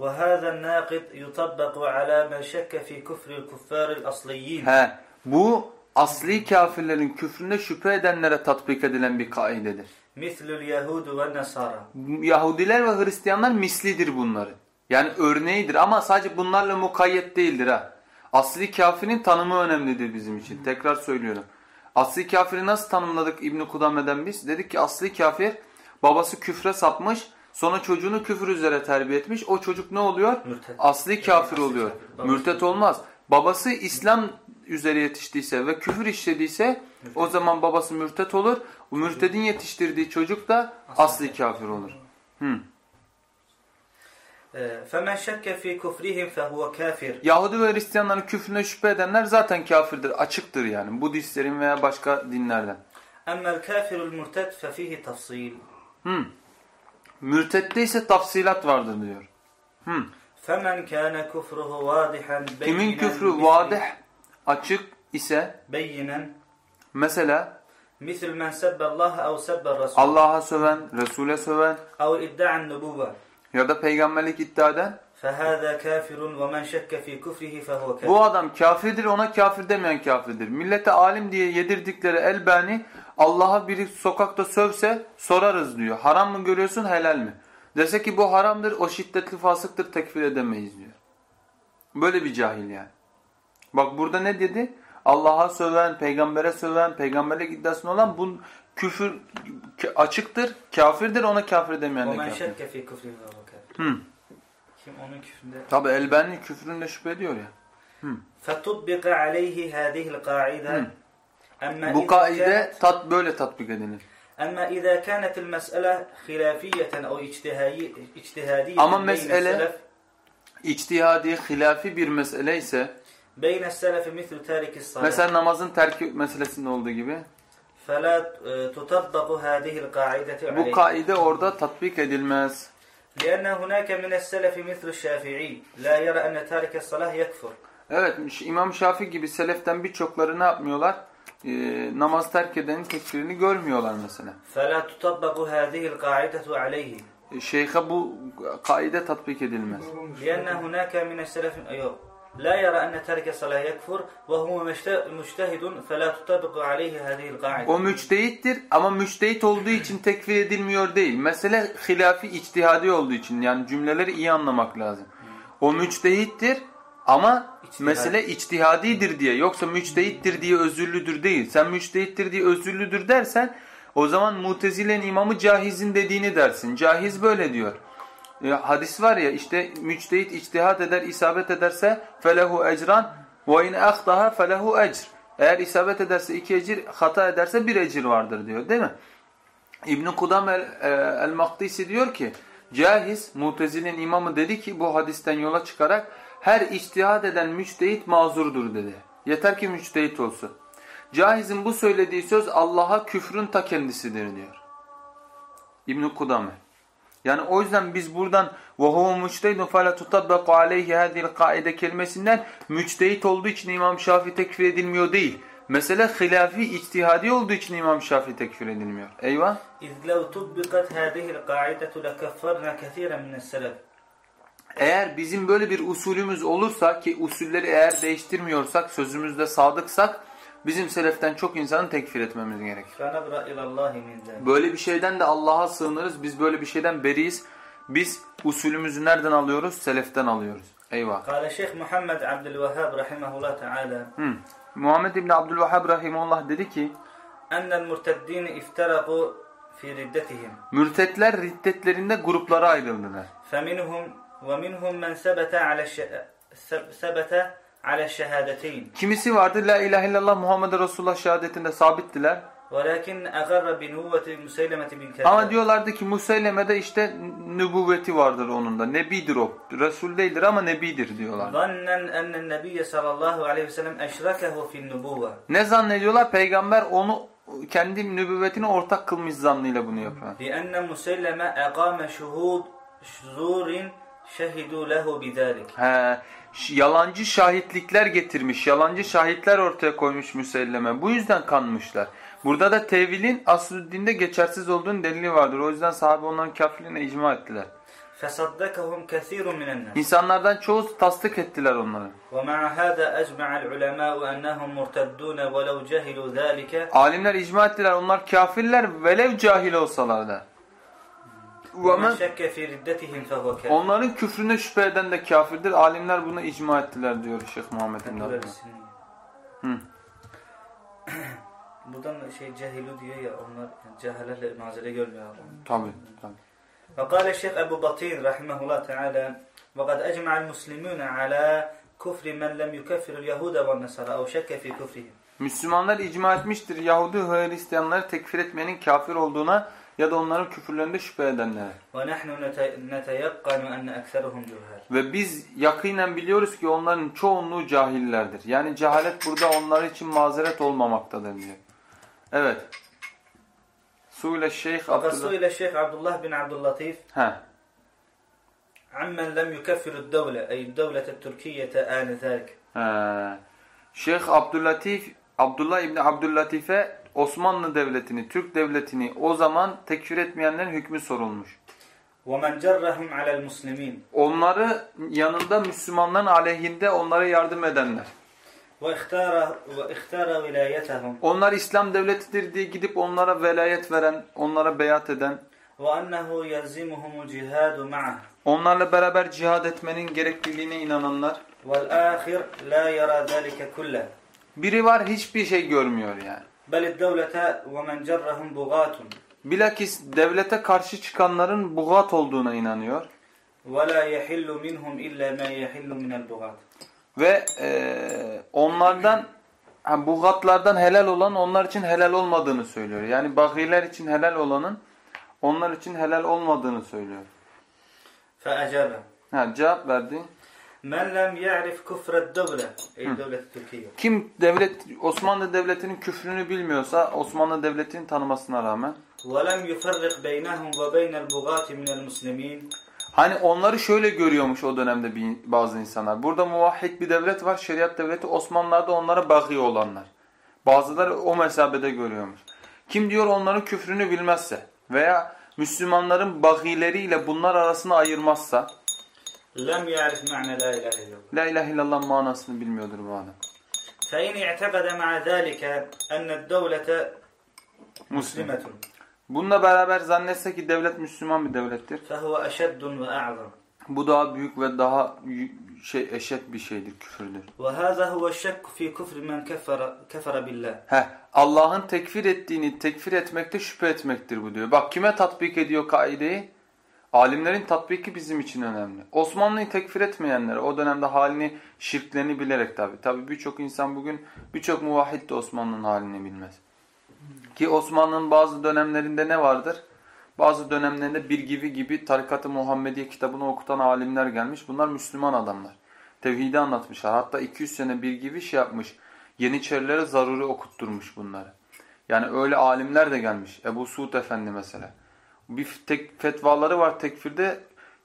وهذا الناقض يطبق على من شك في كفر الكفار الأصليين He. Bu asli kafirlerin küfründe şüphe edenlere tatbik edilen bir kaidedir. مثل اليهود والنصارى Yahudiler ve Hristiyanlar mislidir bunların. Yani örneğidir ama sadece bunlarla mukayyet değildir ha. Asli kafirin tanımı önemlidir bizim için. Tekrar söylüyorum. Asli kafiri nasıl tanımladık İbn-i Kudame'den biz? Dedik ki asli kafir babası küfre sapmış sonra çocuğunu küfür üzere terbiye etmiş. O çocuk ne oluyor? Mürted. Asli kafir oluyor. Babası- Mürtet olmaz. Babası İslam üzere yetiştiyse ve küfür işlediyse o zaman babası mürtet olur. O mürtedin yetiştirdiği çocuk da asli kafir olur. Hı. فَمَنْ شَكَّ ف۪ي كُفْرِهِمْ فَهُوَ كَافِرٌ Yahudi ve Hristiyanların küfrüne şüphe edenler zaten kafirdir. Açıktır yani. Budistlerin veya başka dinlerden. أَمَّا الْكَافِرُ الْمُرْتَدْ فَف۪يهِ تَفْصِيلٌ Hı. Mürtette ise tafsilat vardır diyor. Hı. فَمَنْ كَانَ كُفْرُهُ وَاضِحًا Kimin بَيِّنًا küfrü مثل- vadih, açık ise بَيِّنًا mesela مثل من سب الله أو سب الرسول Allah'a söven, Resul'e söven أو ادعى النبوة ya da peygamberlik iddia eden فهذا كافر ومن شك في كفره فهو كافر bu adam kafirdir ona kafir demeyen kafirdir. Millete alim diye yedirdikleri elbani Allah'a biri sokakta sövse sorarız diyor. Haram mı görüyorsun helal mi? Dese ki bu haramdır o şiddetli fasıktır tekfir edemeyiz diyor. Böyle bir cahil yani. Bak burada ne dedi? Allah'a söven, peygambere söven, peygamberlik iddiasında olan bu küfür açıktır, kafirdir ona kafir demeyen de ومن kafir. شك في كفره فهو كافر Hı. Kim onun küfründe Tabi elbani küfründe şüphe ediyor ya. فَتُطْبِقَ عَلَيْهِ هذه القاعدة Hı. أما Bu إذا kaide كانت tat böyle tatbik edilir. أما إذا كانت المسألة خلافية أو اجتهادية اجتهادية Ama بين mesele- السلف İçtihadi, hilafi bir mesele ise بين السلف مثل تارك الصلاة mesela namazın terki meselesinde olduğu gibi فلا e, تطبق هذه القاعدة bu عليه kaide orada tatbik edilmez. لأن هناك من السلف مثل الشافعي لا يرى أن تارك الصلاة يكفر Evet İmam Şafii gibi seleften birçokları ne yapmıyorlar? Ee, namaz terk edenin tekfirini görmüyorlar mesela. فلا تطبق هذه القاعدة عليه E, Şeyhe bu kaide tatbik edilmez. لأن هناك من السلف la yara enne terke salâ yekfur ve huve müçtehidun fe la tutabiku aleyhi hadihil kaide. O müçtehittir ama müçtehit olduğu için tekfir edilmiyor değil. Mesele hilafi içtihadi olduğu için yani cümleleri iyi anlamak lazım. O müçtehittir ama İçtihadi. mesele içtihadidir diye yoksa müçtehittir diye özürlüdür değil. Sen müçtehittir diye özürlüdür dersen o zaman mutezilen imamı cahizin dediğini dersin. Cahiz böyle diyor. Hadis var ya işte müçtehit içtihat eder, isabet ederse felehu ecran ve in ahtaha felehu ecr. Eğer isabet ederse iki ecir, hata ederse bir ecir vardır diyor değil mi? İbn-i Kudam el- e, el-Maktisi diyor ki Cahiz, Mutezile'nin imamı dedi ki bu hadisten yola çıkarak her içtihad eden müçtehit mazurdur dedi. Yeter ki müçtehit olsun. Cahiz'in bu söylediği söz Allah'a küfrün ta kendisidir diyor. İbn-i Kudame. Yani o yüzden biz buradan وَهُوَ مُجْتَهِدٌ فَلَا تُطَبَّقُ عَلَيْهِ هَذِهِ الْقَائِدَ kelimesinden müçtehit olduğu için İmam Şafii tekfir edilmiyor değil. Mesele hilafi, içtihadi olduğu için İmam Şafii tekfir edilmiyor. Eyvah. إذ لو طبقت هذه القاعدة لكفرنا كثيرا من السلف Eğer bizim böyle bir usulümüz olursa ki usulleri eğer değiştirmiyorsak, sözümüzde sadıksak bizim seleften çok insanı tekfir etmemiz gerekir. Böyle bir şeyden de Allah'a sığınırız. Biz böyle bir şeyden beriyiz. Biz usulümüzü nereden alıyoruz? Seleften alıyoruz. Eyvah. Kale Şeyh Muhammed Abdülvehhab rahimahullah teala. Hmm. Muhammed İbni Abdülvehhab rahimahullah dedi ki Ennel murteddine ifteraku fi riddetihim. Mürtetler riddetlerinde gruplara ayrıldılar. Feminhum ve minhum men sebete ale sebete ala şehadeteyn. Kimisi vardı la ilahe illallah Muhammed Resulullah şehadetinde sabittiler. Velakin agarra bi nübüvveti Museyleme'ti bil Ama diyorlardı ki Museyleme'de işte nübüvveti vardır onun da. Nebidir o. Resul değildir ama nebidir diyorlar. Zannen ennen nebiyye sallallahu aleyhi ve sellem eşrekehu fin nübüvve. Ne zannediyorlar? Peygamber onu kendi nübüvvetini ortak kılmış zannıyla bunu yapıyor. Bi enne Museyleme egame şuhud zurin şehidu lehu bidalik. He yalancı şahitlikler getirmiş, yalancı şahitler ortaya koymuş Müselleme. Bu yüzden kanmışlar. Burada da tevilin Aslıddin'de geçersiz olduğunu delili vardır. O yüzden sahabe onların kafirliğine icma ettiler. فصدقهم كثير من الناس İnsanlardan çoğu tasdik ettiler onları. ومع هذا أجمع العلماء أنهم مرتدون ولو جهلوا ذلك Alimler icma ettiler. Onlar kafirler velev cahil olsalar da. Onların küfrüne şüphe eden de kafirdir. Alimler buna icma ettiler diyor Şeyh Muhammed'in Hı. Buradan şey cehilu diyor ya onlar cehalerle mazere görmüyor. Tabi tabi. Ve kâle Şeyh Ebu Batin rahimahullah teâlâ ve kad ecma'al muslimûne alâ kufri men lem yukeffirul yehûde ve nesara ev fi kufrihim. Müslümanlar icma etmiştir. Yahudi Hristiyanları tekfir etmenin kafir olduğuna ya da onların küfürlerinde şüphe edenlere. Ve biz yakinen biliyoruz ki onların çoğunluğu cahillerdir. Yani cehalet burada onlar için mazeret olmamaktadır diyor. Evet. Suyle Şeyh Abdullah. Şeyh Abdullah bin Abdullatif. He. Ammen lem yukeffiru devle, ey devlete Türkiye'te ane zalik. Şeyh Abdullatif, Abdullah İbni Abdullatif'e Osmanlı Devleti'ni, Türk Devleti'ni o zaman tekfir etmeyenlerin hükmü sorulmuş. ومن جرهم على المسلمين Onları yanında Müslümanların aleyhinde onlara yardım edenler. واختار واختار ولايتهم Onlar İslam devletidir diye gidip onlara velayet veren, onlara beyat eden, وأنه يلزمهم الجهاد معه onlarla beraber cihad etmenin gerekliliğine inananlar. والآخر لا يرى ذلك كله Biri var hiçbir şey görmüyor yani. Belid devlete ve men cerrahum bugatun. Bilakis devlete karşı çıkanların bugat olduğuna inanıyor. Ve la yehillu minhum illa men yehillu minel bugat. Ve e, onlardan yani bugatlardan helal olan onlar için helal olmadığını söylüyor. Yani bagiler için helal olanın onlar için helal olmadığını söylüyor. Fe ecebe. Ha, cevap verdi. Men lem ye'rif küfre devle. Ey devlet Türkiye. Kim devlet Osmanlı devletinin küfrünü bilmiyorsa Osmanlı devletini tanımasına rağmen ve lem yufarrik beynehum ve beynel bugati minel muslimin. Hani onları şöyle görüyormuş o dönemde bazı insanlar. Burada muvahhid bir devlet var. Şeriat devleti Osmanlılar'da onlara bakıyor olanlar. Bazıları o mesabede görüyormuş. Kim diyor onların küfrünü bilmezse veya Müslümanların bagileriyle bunlar arasını ayırmazsa لم يعرف معنى لا إله إلا الله La ilahe illallah manasını bilmiyordur bu adam. فإن اعتقد مع ذلك أن الدولة Müslüman. مسلمة Bununla beraber zannetse ki devlet Müslüman bir devlettir. فهو أشد وأعظم Bu daha büyük ve daha y- şey eşit bir şeydir, küfürdür. وهذا هو الشك في كفر من كفر كفر بالله Heh, Allah'ın tekfir ettiğini tekfir etmekte şüphe etmektir bu diyor. Bak kime tatbik ediyor kaideyi? Alimlerin tatbiki bizim için önemli. Osmanlı'yı tekfir etmeyenlere o dönemde halini, şirklerini bilerek tabi. Tabi birçok insan bugün, birçok muvahhid de Osmanlı'nın halini bilmez. Ki Osmanlı'nın bazı dönemlerinde ne vardır? Bazı dönemlerinde bir gibi gibi Tarikat-ı Muhammediye kitabını okutan alimler gelmiş. Bunlar Müslüman adamlar. Tevhidi anlatmışlar. Hatta 200 sene bir gibi şey yapmış. Yeniçerilere zaruri okutturmuş bunları. Yani öyle alimler de gelmiş. Ebu Suud Efendi mesela. Bir tek fetvaları var tekfirde.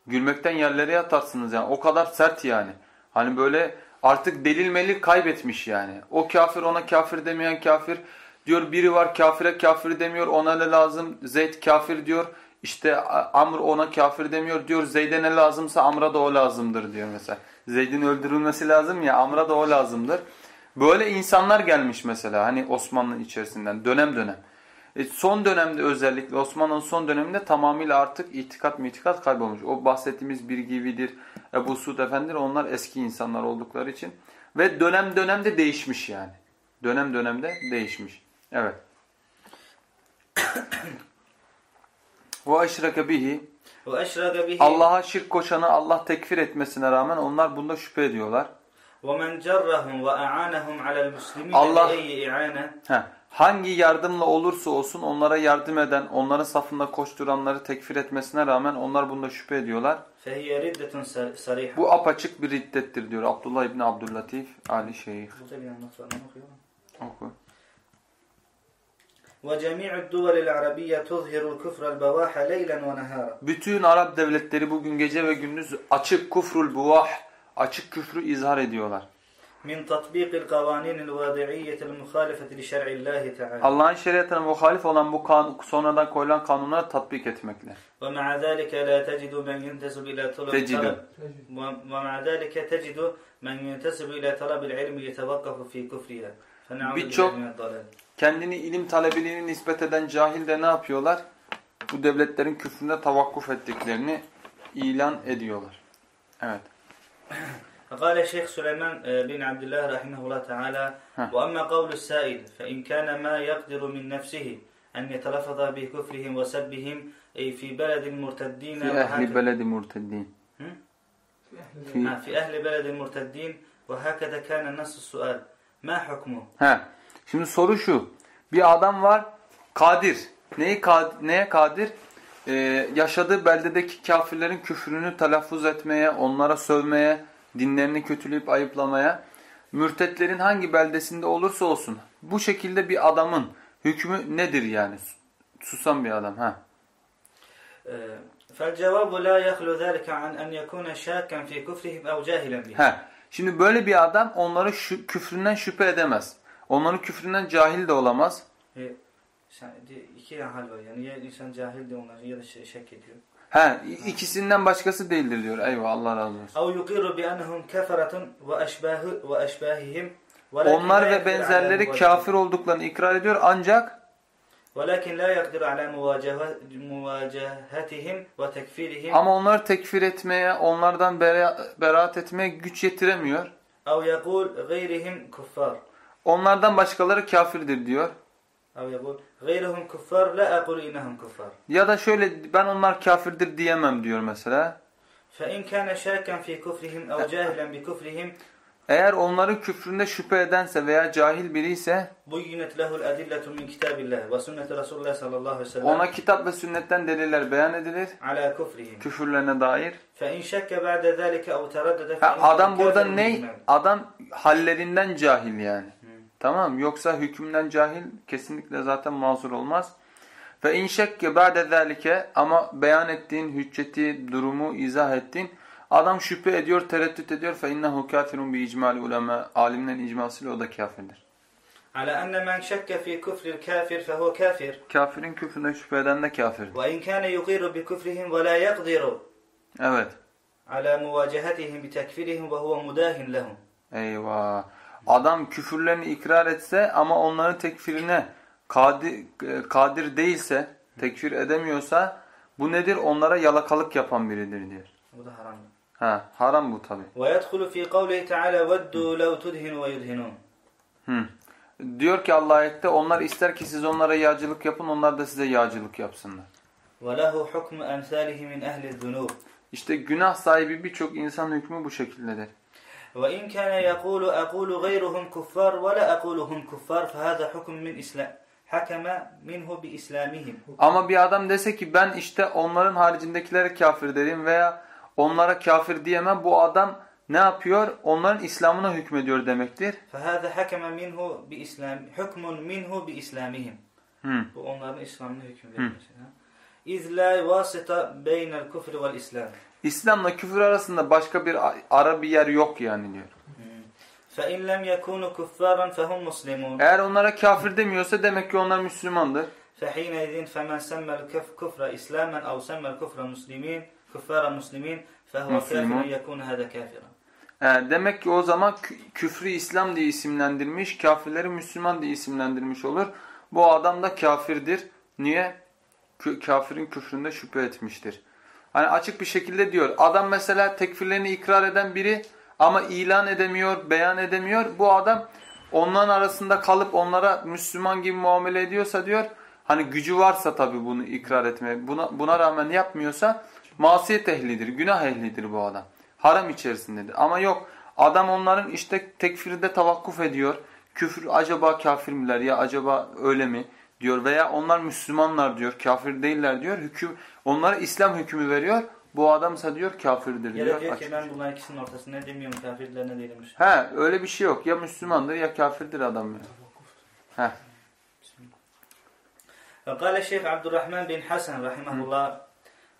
Gülmekten yerlere yatarsınız yani. O kadar sert yani. Hani böyle artık delil melil kaybetmiş yani. O kafir ona kafir demeyen kafir. Diyor biri var kafire kafir demiyor ona ne lazım? Zeyd kafir diyor. İşte Amr ona kafir demiyor. Diyor Zeyd'e ne lazımsa Amr'a da o lazımdır diyor mesela. Zeyd'in öldürülmesi lazım ya Amr'a da o lazımdır. Böyle insanlar gelmiş mesela hani Osmanlı içerisinden dönem dönem. E son dönemde özellikle Osmanlı'nın son döneminde tamamıyla artık itikat mitikat kaybolmuş. O bahsettiğimiz bir gibidir, Ebu Suud Efendidir onlar eski insanlar oldukları için. Ve dönem dönemde değişmiş yani. Dönem dönemde değişmiş. Evet. Ve eşreke bihi وأشرك به Allah'a şirk koşanı Allah tekfir etmesine rağmen onlar bunda şüphe ediyorlar. ومن جرهم وأعانهم على المسلمين Allah- بأي إعانة Heh, hangi yardımla olursa olsun onlara yardım eden, onların safında koşturanları tekfir etmesine rağmen onlar bunda şüphe ediyorlar. Bu apaçık bir riddettir diyor Abdullah İbni Abdüllatif Ali Şeyh. Burada. Bütün Arap devletleri bugün gece ve gündüz açık kufrul buvah, açık küfrü izhar ediyorlar min tatbikil kavaninil vadi'iyyetil muhalefeti li şer'illahi teala. Allah'ın şeriatına muhalif olan bu kan, sonradan koyulan kanunları tatbik etmekle. Ve ma'a zalike la tecidu men yentesub ila talab. Tecidu. Ve ma'a zalike tecidu men yentesub ila talabil ilmi yetevakkafu fi kufriha. Birçok kendini ilim talebeliğini nispet eden cahil de ne yapıyorlar? Bu devletlerin küfründe tavakkuf ettiklerini ilan ediyorlar. Evet. فقال الشيخ سليمان بن عبد الله رحمه الله تعالى ها. وأما قول السائل فإن كان ما يقدر من نفسه أن يتلفظ بكفرهم وسبهم أي في بلد المرتدين Fi ehli وحاكم- beledi murteddin. هم؟ Fi آه، في أهل بلد المرتدين وهكذا كان نص السؤال ما حكمه He. Şimdi soru şu. Bir adam var kadir. Neyi kad neye kadir? Ee, yaşadığı beldedeki kafirlerin küfrünü telaffuz etmeye, onlara sövmeye, dinlerini kötüleyip ayıplamaya. Mürtetlerin hangi beldesinde olursa olsun. Bu şekilde bir adamın hükmü nedir yani? Susan bir adam. Ha. آه، فالجواب لا يخلو ذلك عن أن يكون شاكا في كفرهم أو جاهلا به He. Şimdi böyle bir adam onları şu, küfründen şüphe edemez. Onların küfründen cahil de olamaz. E, sen- di- iki hal var yani ya insan cahil de onları ya da şey- şek ediyor. He, ikisinden başkası değildir diyor. Eyvah Allah razı olsun. أو يقر بأنهم كفرة وأشباه وأشباههم ولكن Onlar لا ve يقدر على benzerleri مواجهة- kafir olduklarını ikrar ediyor ancak ولكن لا يقدر على مواجهة مواجهتهم وتكفيرهم ama onları tekfir etmeye, onlardan bera, beraat etmeye güç yetiremiyor. أو يقول غيرهم كفار Onlardan başkaları kafirdir diyor. أو يقول gayrehum kuffar la aqulu innahum kuffar. Ya da şöyle ben onlar kafirdir diyemem diyor mesela. Fe in kana şakken fi kufrihim ev cahilen bi kufrihim eğer onların küfründe şüphe edense veya cahil biri ise ona kitap ve sünnetten deliller beyan edilir. Küfürlerine dair. Ha, adam burada ne? Adam hallerinden cahil yani. Tamam yoksa hükümden cahil kesinlikle zaten mazur olmaz. Ve in şekke ba'de zalike ama beyan ettiğin hücceti durumu izah ettin. Adam şüphe ediyor, tereddüt ediyor. Fe innehu kafirun bi icmali ulema. Alimlerin icmasıyla o da kafirdir. Ala enne men şekke fi küfril kafir fehu kafir. Kafirin küfrüne şüphe eden de kafir. Ve in kâne yugiru bi küfrihim ve la yakdiru. Evet. Ala muvacehətihim bi tekfirihim ve huve mudahin lehum. Eyvah. Adam küfürlerini ikrar etse ama onların tekfirine kadir, kadir değilse, tekfir edemiyorsa bu nedir? Onlara yalakalık yapan biridir diyor. Bu da haram. Ha, haram bu tabi. ويدخل في قوله تعالى ودوا لو تدهن ويدهنون Hı. Diyor ki Allah ayette onlar ister ki siz onlara yağcılık yapın onlar da size yağcılık yapsınlar. وله حكم أمثاله من أهل الذنوب İşte günah sahibi birçok insan hükmü bu şekildedir. Ve in kana yaqulu aqulu gayruhum kuffar ve la aquluhum kuffar fehada hukm min islam hakeme minhu bi islamihim. Ama bir adam dese ki ben işte onların haricindekilere kafir derim veya onlara kafir diyemem bu adam ne yapıyor? Onların İslam'ına hükmediyor demektir. Fehada hakeme minhu bi islam hukmun minhu bi islamihim. Hmm. Bu onların İslam'ına hüküm hmm. vermesi. İz la vasita beynel kufri vel islam. İslam'la küfür arasında başka bir ara bir yer yok yani diyor. فإن لم يكونوا كفارا فهم مسلمون Eğer onlara kafir demiyorsa demek ki onlar Müslümandır. فحينئذ فمن سمى الكفر إسلاما أو سمى الكفر مسلمين كفار مسلمين فهو مسلمون. كافر يكون هذا كافرا Ee, demek ki o zaman kü- küfrü İslam diye isimlendirmiş, kafirleri Müslüman diye isimlendirmiş olur. Bu adam da kafirdir. Niye? Kü- kafirin küfründe şüphe etmiştir. Hani açık bir şekilde diyor. Adam mesela tekfirlerini ikrar eden biri ama ilan edemiyor, beyan edemiyor. Bu adam onların arasında kalıp onlara Müslüman gibi muamele ediyorsa diyor. Hani gücü varsa tabii bunu ikrar etmeye. Buna, buna rağmen yapmıyorsa masiyet ehlidir, günah ehlidir bu adam. Haram içerisindedir. Ama yok adam onların işte tekfirde tavakkuf ediyor. Küfür acaba kafir miler ya acaba öyle mi diyor veya onlar Müslümanlar diyor kafir değiller diyor. Hüküm, onlara İslam hükmü veriyor. Bu adamsa diyor kafirdir Ya diyor. da diyor Açık. ki ben bunların ikisinin ortasında ne demiyorum kafirler ne değilim. He öyle bir şey yok. Ya Müslümandır ya kafirdir adam ya. He. فقال الشيخ عبد الرحمن بن حسن رحمه الله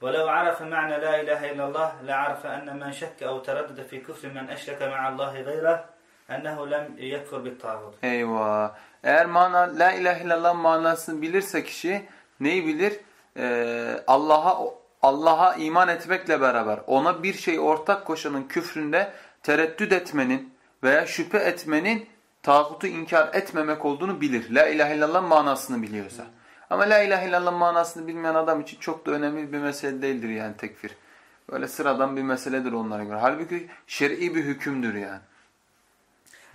ولو عرف معنى لا إله إلا الله لعرف أن من شك أو تردد في كفر من أشرك مع الله غيره أنه لم يكفر بالطاغوت Eyvah. Eğer mana la ilahe illallah manasını bilirse kişi neyi bilir? Ee, Allah'a Allah'a iman etmekle beraber ona bir şey ortak koşanın küfründe tereddüt etmenin veya şüphe etmenin tağutu inkar etmemek olduğunu bilir. La ilahe illallah manasını biliyorsa. Ama la ilahe illallah manasını bilmeyen adam için çok da önemli bir mesele değildir yani tekfir. Böyle sıradan bir meseledir onlara göre. Halbuki şer'i bir hükümdür yani.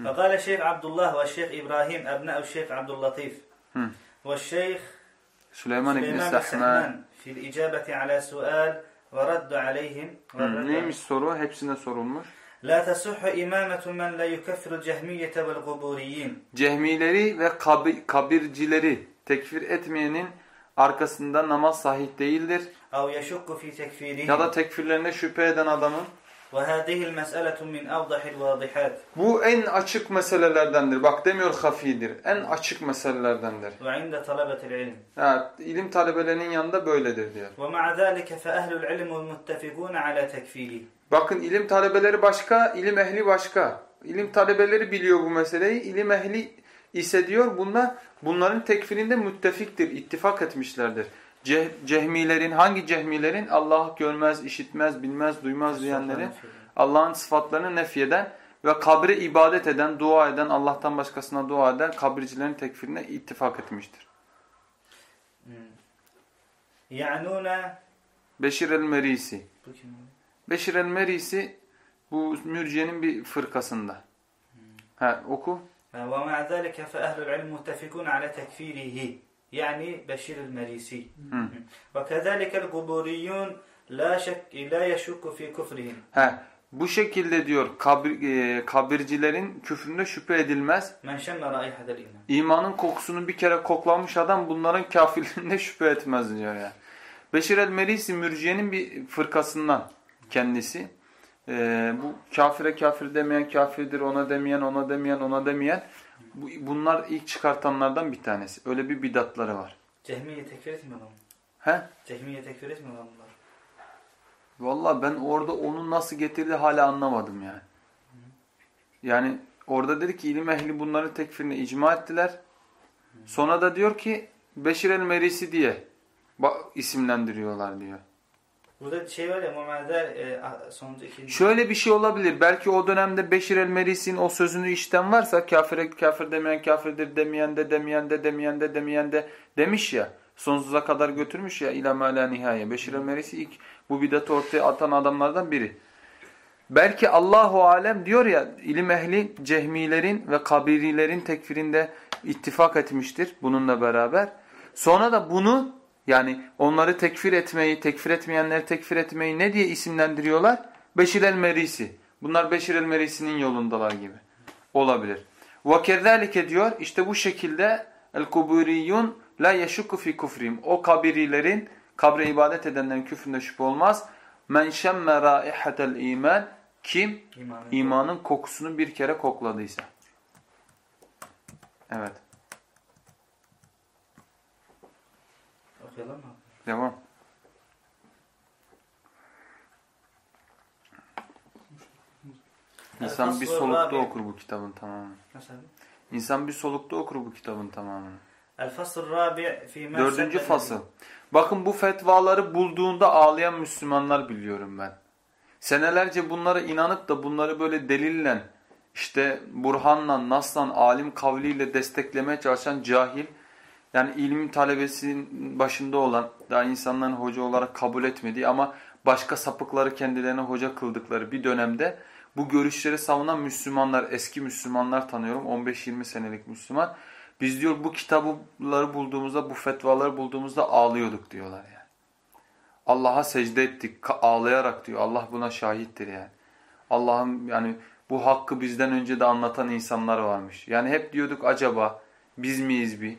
فقال الشيخ عبد الله والشيخ إبراهيم أبناء الشيخ عبد اللطيف Hı. والشيخ Süleyman, Süleyman İbni Sehman. Fil icabeti ala sual ve raddu aleyhim. Neymiş soru? Hepsinde sorulmuş. La tasihhu imametun men la yukeffiru cehmiyete vel guburiyin. Cehmileri ve kabircileri tekfir etmeyenin arkasında namaz sahih değildir. Ya da tekfirlerine şüphe eden adamın bu en açık meselelerdendir. Bak demiyor hafidir. En açık meselelerdendir. Evet, ilim talebelerinin yanında böyledir diyor. Bakın ilim talebeleri başka, ilim ehli başka. İlim talebeleri biliyor bu meseleyi. İlim ehli ise diyor bunlar bunların tekfirinde müttefiktir, ittifak etmişlerdir. Ce- cehmilerin, hangi cehmilerin? Allah görmez, işitmez, bilmez, duymaz diyenlerin Allah'ın sıfatlarını nefyeden ve kabre ibadet eden, dua eden, Allah'tan başkasına dua eden kabircilerin tekfirine ittifak etmiştir. يعنون Beşir el-Merisi. Bu kim? Beşir el-Merisi bu mürciyenin bir fırkasında. Ha, oku. ومع ذلك فأهل العلم متفقون على تكفيره yani Beşirül Merisi. Ve kezalikel kuburiyun la şek la yeşukku fi küfrihim. He. Bu şekilde diyor kabir, e, kabircilerin küfründe şüphe edilmez. İmanın kokusunu bir kere koklamış adam bunların kafirliğinde şüphe etmez diyor ya. Yani. Beşir el-Merisi mürciyenin bir fırkasından kendisi. E, bu kafire kafir demeyen kafirdir, ona demeyen, ona demeyen, ona demeyen. Bu, bunlar ilk çıkartanlardan bir tanesi. Öyle bir bidatları var. Cehmiye tekfir etmiyorlar mı? He? Cehmiye tekfir etmiyorlar bunlar? Vallahi ben orada onu nasıl getirdi hala anlamadım yani. Yani orada dedi ki ilim ehli bunların tekfirine icma ettiler. Sonra da diyor ki Beşir el-Merisi diye ba- isimlendiriyorlar diyor. Burada şey var ya normalde e, sonuncu ikinci. Şöyle bir şey olabilir. Belki o dönemde Beşir el-Merisi'nin o sözünü işten varsa kafire kafir demeyen kafirdir demeyen de demeyen de demeyen de demeyen de demiş ya. Sonsuza kadar götürmüş ya ila la nihaye. Beşir el-Merisi ilk bu bidatı ortaya atan adamlardan biri. Belki Allahu alem diyor ya ilim ehli cehmilerin ve kabirilerin tekfirinde ittifak etmiştir bununla beraber. Sonra da bunu yani onları tekfir etmeyi, tekfir etmeyenleri tekfir etmeyi ne diye isimlendiriyorlar? Beşir el-Merisi. Bunlar Beşir el-Merisi'nin yolundalar gibi. Olabilir. وَكَذَٰلِكَ diyor işte bu şekilde el-kuburiyun la yeşukku fi kufrim. O kabirilerin, kabre ibadet edenlerin küfründe şüphe olmaz. Men şemme raihatel iman kim İmanın. imanın kokusunu bir kere kokladıysa. Evet. Okuyalım mı? Devam. İnsan bir solukta okur bu kitabın tamamını. Mesela. İnsan bir solukta okur bu kitabın tamamını. Dördüncü fasıl. Bakın bu fetvaları bulduğunda ağlayan Müslümanlar biliyorum ben. Senelerce bunlara inanıp da bunları böyle delille, işte burhanla, nasla, alim kavliyle desteklemeye çalışan cahil, yani ilim talebesinin başında olan, daha insanların hoca olarak kabul etmediği ama başka sapıkları kendilerine hoca kıldıkları bir dönemde bu görüşleri savunan Müslümanlar, eski Müslümanlar tanıyorum, 15-20 senelik Müslüman. Biz diyor bu kitapları bulduğumuzda, bu fetvaları bulduğumuzda ağlıyorduk diyorlar yani. Allah'a secde ettik ağlayarak diyor. Allah buna şahittir yani. Allah'ım yani bu hakkı bizden önce de anlatan insanlar varmış. Yani hep diyorduk acaba biz miyiz bir?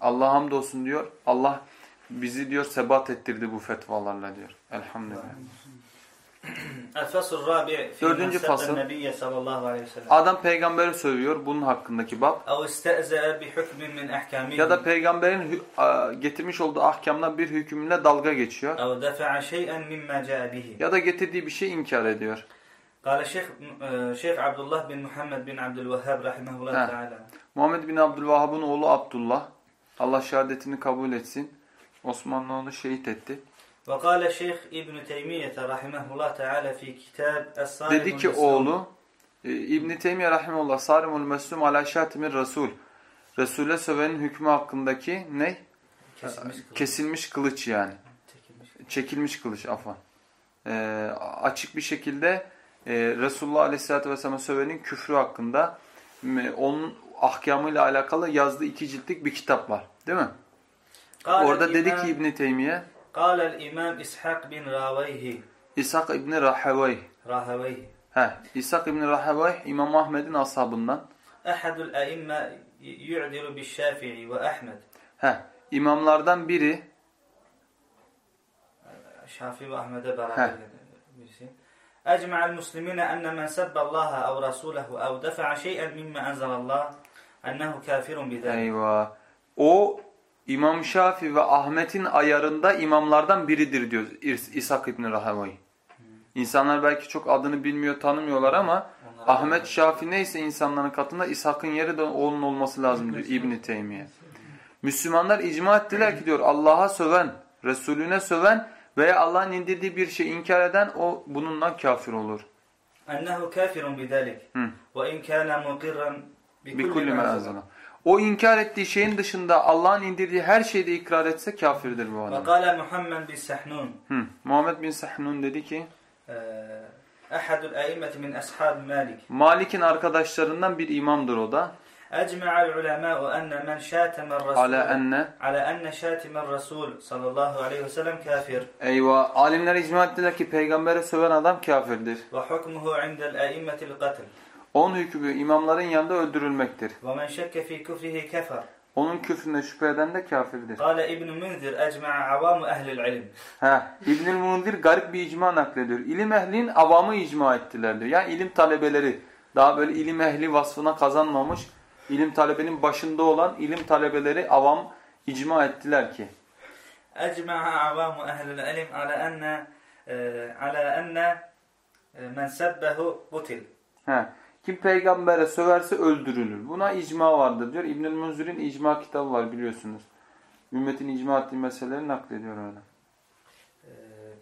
Allah hamdolsun diyor. Allah bizi diyor sebat ettirdi bu fetvalarla diyor. Elhamdülillah. El-fasl rabi' fi Dördüncü ma sebbe fasıl. nebiyye sallallahu aleyhi ve sellem. Adam peygamberi sövüyor bunun hakkındaki bab. Ev iste'ze'e bi hukmin min ahkamihi. Ya da peygamberin hü- a- getirmiş olduğu ahkamdan bir hükümle dalga geçiyor. Ev defa'a şey'en mimma ca'a bihi. Ya da getirdiği bir şey inkar ediyor. قال الشيخ شيخ عبد الله بن محمد بن عبد الوهاب رحمه الله Ha. تعالى Muhammed bin Abdülvahhab'ın oğlu Abdullah. Allah şehadetini kabul etsin. Osmanlı onu şehit etti. وقال الشيخ ابن تيمية رحمه الله تعالى في كتاب الصارم Dedi ki المسلوم. oğlu e, İbn-i Teymiye Rahimullah Sarimul Meslum ala şatimir Resul. Resul'e sövenin hükmü hakkındaki ne? kesilmiş kılıç. Kesilmiş kılıç yani. Çekilmiş. Çekilmiş kılıç afan. E, açık bir şekilde e, Resulullah Aleyhisselatü Vesselam'a sövenin küfrü hakkında e, onun ahkamıyla alakalı yazdığı iki ciltlik bir kitap var. Değil mi? قال Orada dedi الإمام- ki İbn Teymiye قال الإمام إسحاق بن راويه İshak İbni Rahevey راهويه He, He, İshak İbn Rahawayh İmam Ahmed'in ashabından. أحد الأئمة يعدل بالشافعي وأحمد He, imamlardan biri Şafii ve Ahmet'e beraber birisi. أجمع المسلمين أن من سب الله أو رسوله أو دفع شيئا مما Ennehu kafirun bidâlik. Eyvah. O İmam Şafi ve Ahmet'in ayarında imamlardan biridir diyor İshak İbni Rahamoy. Hmm. İnsanlar belki çok adını bilmiyor, tanımıyorlar ama Onlara Ahmet Şafi neyse insanların katında İshak'ın yeri de onun olması lazım diyor İbni Teymiye. Müslümanlar icma ettiler ki diyor Allah'a söven, Resulüne söven veya Allah'ın indirdiği bir şey inkar eden o bununla kafir olur. Ennehu kafirun bidalik. Ve in kana muqirran Bikulli me'azana. O inkar ettiği şeyin dışında Allah'ın indirdiği her şeyde ikrar etse kafirdir bu adam. Ve Muhammed bin Sahnun. Muhammed bin Sahnun dedi ki ee, Ahadul a'immeti min ashab Malik. Malik'in arkadaşlarından bir imamdır o da. Ecma'al ulema'u enne men şâtemen rasul. Ala enne. Ala enne şâtimen rasul sallallahu aleyhi ve sellem kafir. Eyvah. Alimler icma ettiler ki peygambere söven adam kafirdir. Ve hukmuhu indel a'immetil katil. Onun hükmü imamların yanında öldürülmektir. ومن شك في كفره كفر Onun küfrüne şüphe eden de kafirdir. قال ابن منذر أجمع عوام أهل العلم He, İbnül Munzir garip bir icma naklediyor. İlim ehlin avamı icma ettiler diyor. Yani ilim talebeleri daha böyle ilim ehli vasfına kazanmamış, ilim talebenin başında olan ilim talebeleri avam icma ettiler ki. أجمع عوام أهل العلم على أن آه، على أن آه، من سبه قتل He, kim peygambere söverse öldürülür. Buna icma vardır diyor. İbnül Munzir'in icma kitabı var biliyorsunuz. Ümmetin icma ettiği meseleleri naklediyor öyle. آه،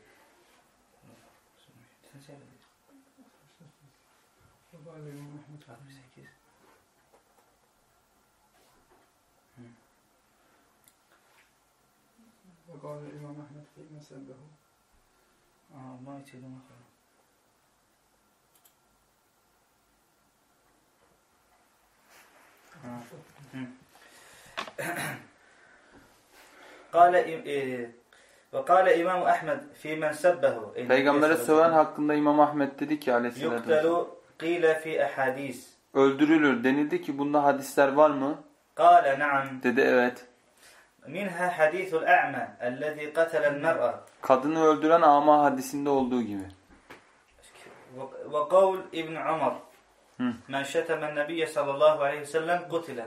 وقال الإمام أحمد وقال الإمام أحمد فيما سبه آه، ما يتكلم Kale e, ve kale İmam Ahmed fi men sebbehu. Peygamber'e söven hakkında İmam Ahmed dedi ki aleyhissalatü vesselam. Fi ahadis. Öldürülür denildi ki bunda hadisler var mı? Kale naam. Dedi evet. Minha hadisul a'ma ellezî katalel mer'a. Kadını öldüren ama hadisinde olduğu gibi. Ve kavl İbn Umar. Men şetemen nebiyye sallallahu aleyhi ve sellem gutile.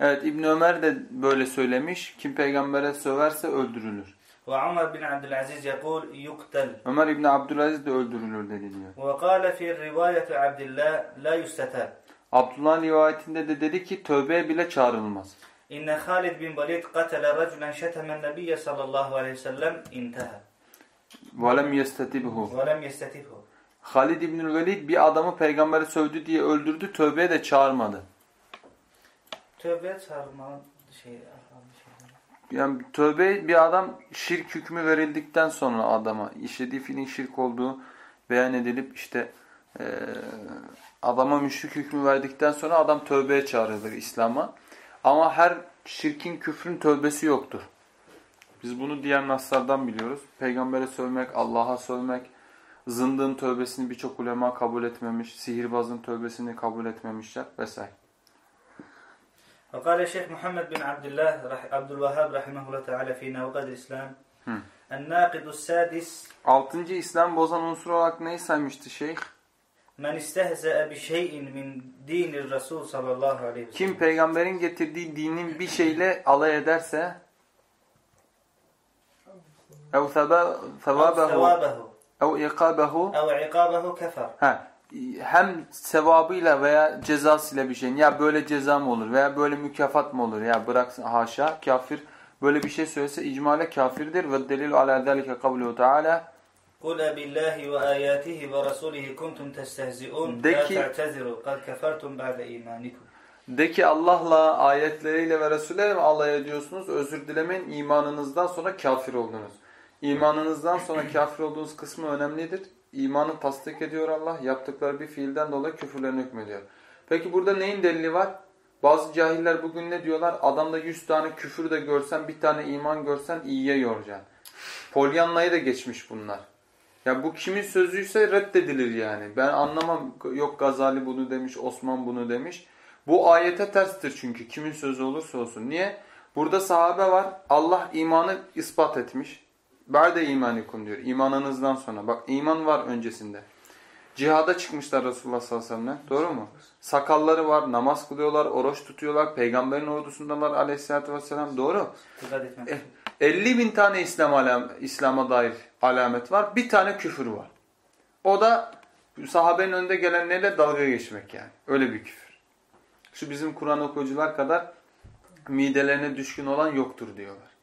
Evet İbn Ömer de böyle söylemiş. Kim peygambere söverse öldürülür. Ve Ömer bin Abdülaziz yekul yuktel. Ömer İbn Abdülaziz de öldürülür dedi diyor. Ve kâle fi rivayeti Abdillah la yusteter. Abdullah rivayetinde de dedi ki tövbeye bile çağrılmaz. İnne Halid bin Balid katele raculen şetemen nebiyye sallallahu aleyhi ve sellem intehar. Ve lem yestetibhu. Ve lem yestetibhu. Halid İbnül Velid bir adamı peygambere sövdü diye öldürdü. Tövbeye de çağırmadı. Tövbe çağırma şey. Yani tövbe bir adam şirk hükmü verildikten sonra adama işlediği fiilin şirk olduğu beyan edilip işte eee, adama müşrik hükmü verdikten sonra adam tövbeye çağrılır İslam'a. Ama her şirkin küfrün tövbesi yoktur. Biz bunu diğer naslardan biliyoruz. Peygambere sövmek, Allah'a sövmek, zındığın tövbesini birçok ulema kabul etmemiş, sihirbazın tövbesini kabul etmemişler vesaire. وقال الشيخ محمد بن عبد الله رح عبد الوهاب رحمه الله تعالى في نوقد الإسلام Hı. الناقد السادس Altıncı İslam bozan unsur olarak neyi saymıştı şeyh? من استهزأ بشيء من دين الرسول صلى الله عليه وسلم Kim peygamberin getirdiği dinin bir şeyle alay ederse ev أو sevabehu ثوابه Ev ikabehu. Ev ikabehu kefer. Ha. Hem sevabıyla veya cezasıyla bir şeyin ya böyle ceza mı olur veya böyle mükafat mı olur ya bıraksın haşa kafir böyle bir şey söylese icmale kafirdir ve delil ala zalike kavluhu teala Kule billahi ve ayatihi ve rasulihi kuntum testehzi'un la te'teziru kad kefertum ba'de imanikum de ki Allah'la, ayetleriyle ve Resulüyle mi alay ediyorsunuz? Özür dilemeyin, imanınızdan sonra kafir oldunuz. İmanınızdan sonra kafir olduğunuz kısmı önemlidir. İmanı tasdik ediyor Allah. Yaptıkları bir fiilden dolayı küfürlerine hükmediyor. Peki burada neyin delili var? Bazı cahiller bugün ne diyorlar? Adamda 100 tane küfür de görsen, bir tane iman görsen iyiye yoracaksın. Polyanlayı da geçmiş bunlar. Ya bu kimin sözüyse reddedilir yani. Ben anlamam yok Gazali bunu demiş, Osman bunu demiş. Bu ayete terstir çünkü kimin sözü olursa olsun. Niye? Burada sahabe var. Allah imanı ispat etmiş. Ba'de imanikum diyor. İmanınızdan sonra. Bak iman var öncesinde. Cihada çıkmışlar Resulullah sallallahu aleyhi ve sellem'le. Doğru mu? Sakalları var, namaz kılıyorlar, oruç tutuyorlar, peygamberin ordusundalar aleyhissalatü vesselam. Doğru. Dikkat etmek. Eh, 50 bin tane İslam alam İslam'a dair alamet var. Bir tane küfür var. O da sahabenin önünde gelenlerle dalga geçmek yani. Öyle bir küfür. Şu bizim Kur'an okuyucular kadar midelerine düşkün olan yoktur diyorlar.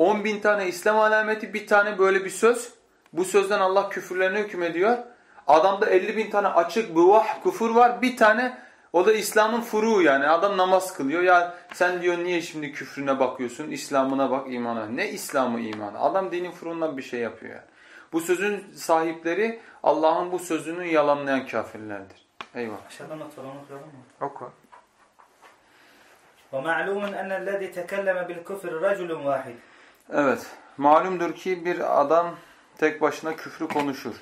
10 bin tane İslam alameti bir tane böyle bir söz. Bu sözden Allah küfürlerine hükmediyor. Adamda 50 bin tane açık bıvah küfür var. Bir tane o da İslam'ın furuğu yani. Adam namaz kılıyor. Ya sen diyor niye şimdi küfrüne bakıyorsun? İslam'ına bak imana. Ne İslam'ı imanı? Adam dinin furuğundan bir şey yapıyor yani. Bu sözün sahipleri Allah'ın bu sözünü yalanlayan kafirlerdir. Eyvallah. Aşağıda not var onu okuyalım mı? Oku. ومعلوم أن الذي تكلم بالكفر رجل واحد Evet. Malumdur ki bir adam tek başına küfrü konuşur.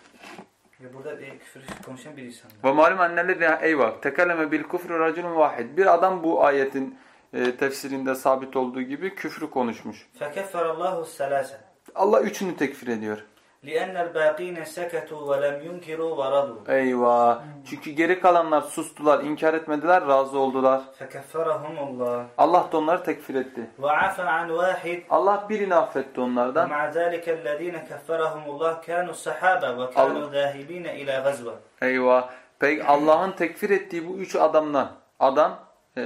Ve burada e, küfür konuşan bir insan. Ve malum anneledi eyvah. Tekeleme bil küfrü racülün vahid. Bir adam bu ayetin e, tefsirinde sabit olduğu gibi küfrü konuşmuş. Fekefferallahu selase. Allah üçünü tekfir ediyor. لأن الباقين سكتوا ولم ينكروا ورضوا Eyvah. Çünkü geri kalanlar sustular, inkar etmediler, razı oldular. فكفرهم الله Allah da onları tekfir etti. وعفى عن واحد Allah birini affetti onlardan. ومع ذلك الذين كفرهم الله كانوا الصحابة وكانوا ذاهبين إلى غزوة Eyvah. Peki Allah'ın tekfir ettiği bu üç adamdan, adam e,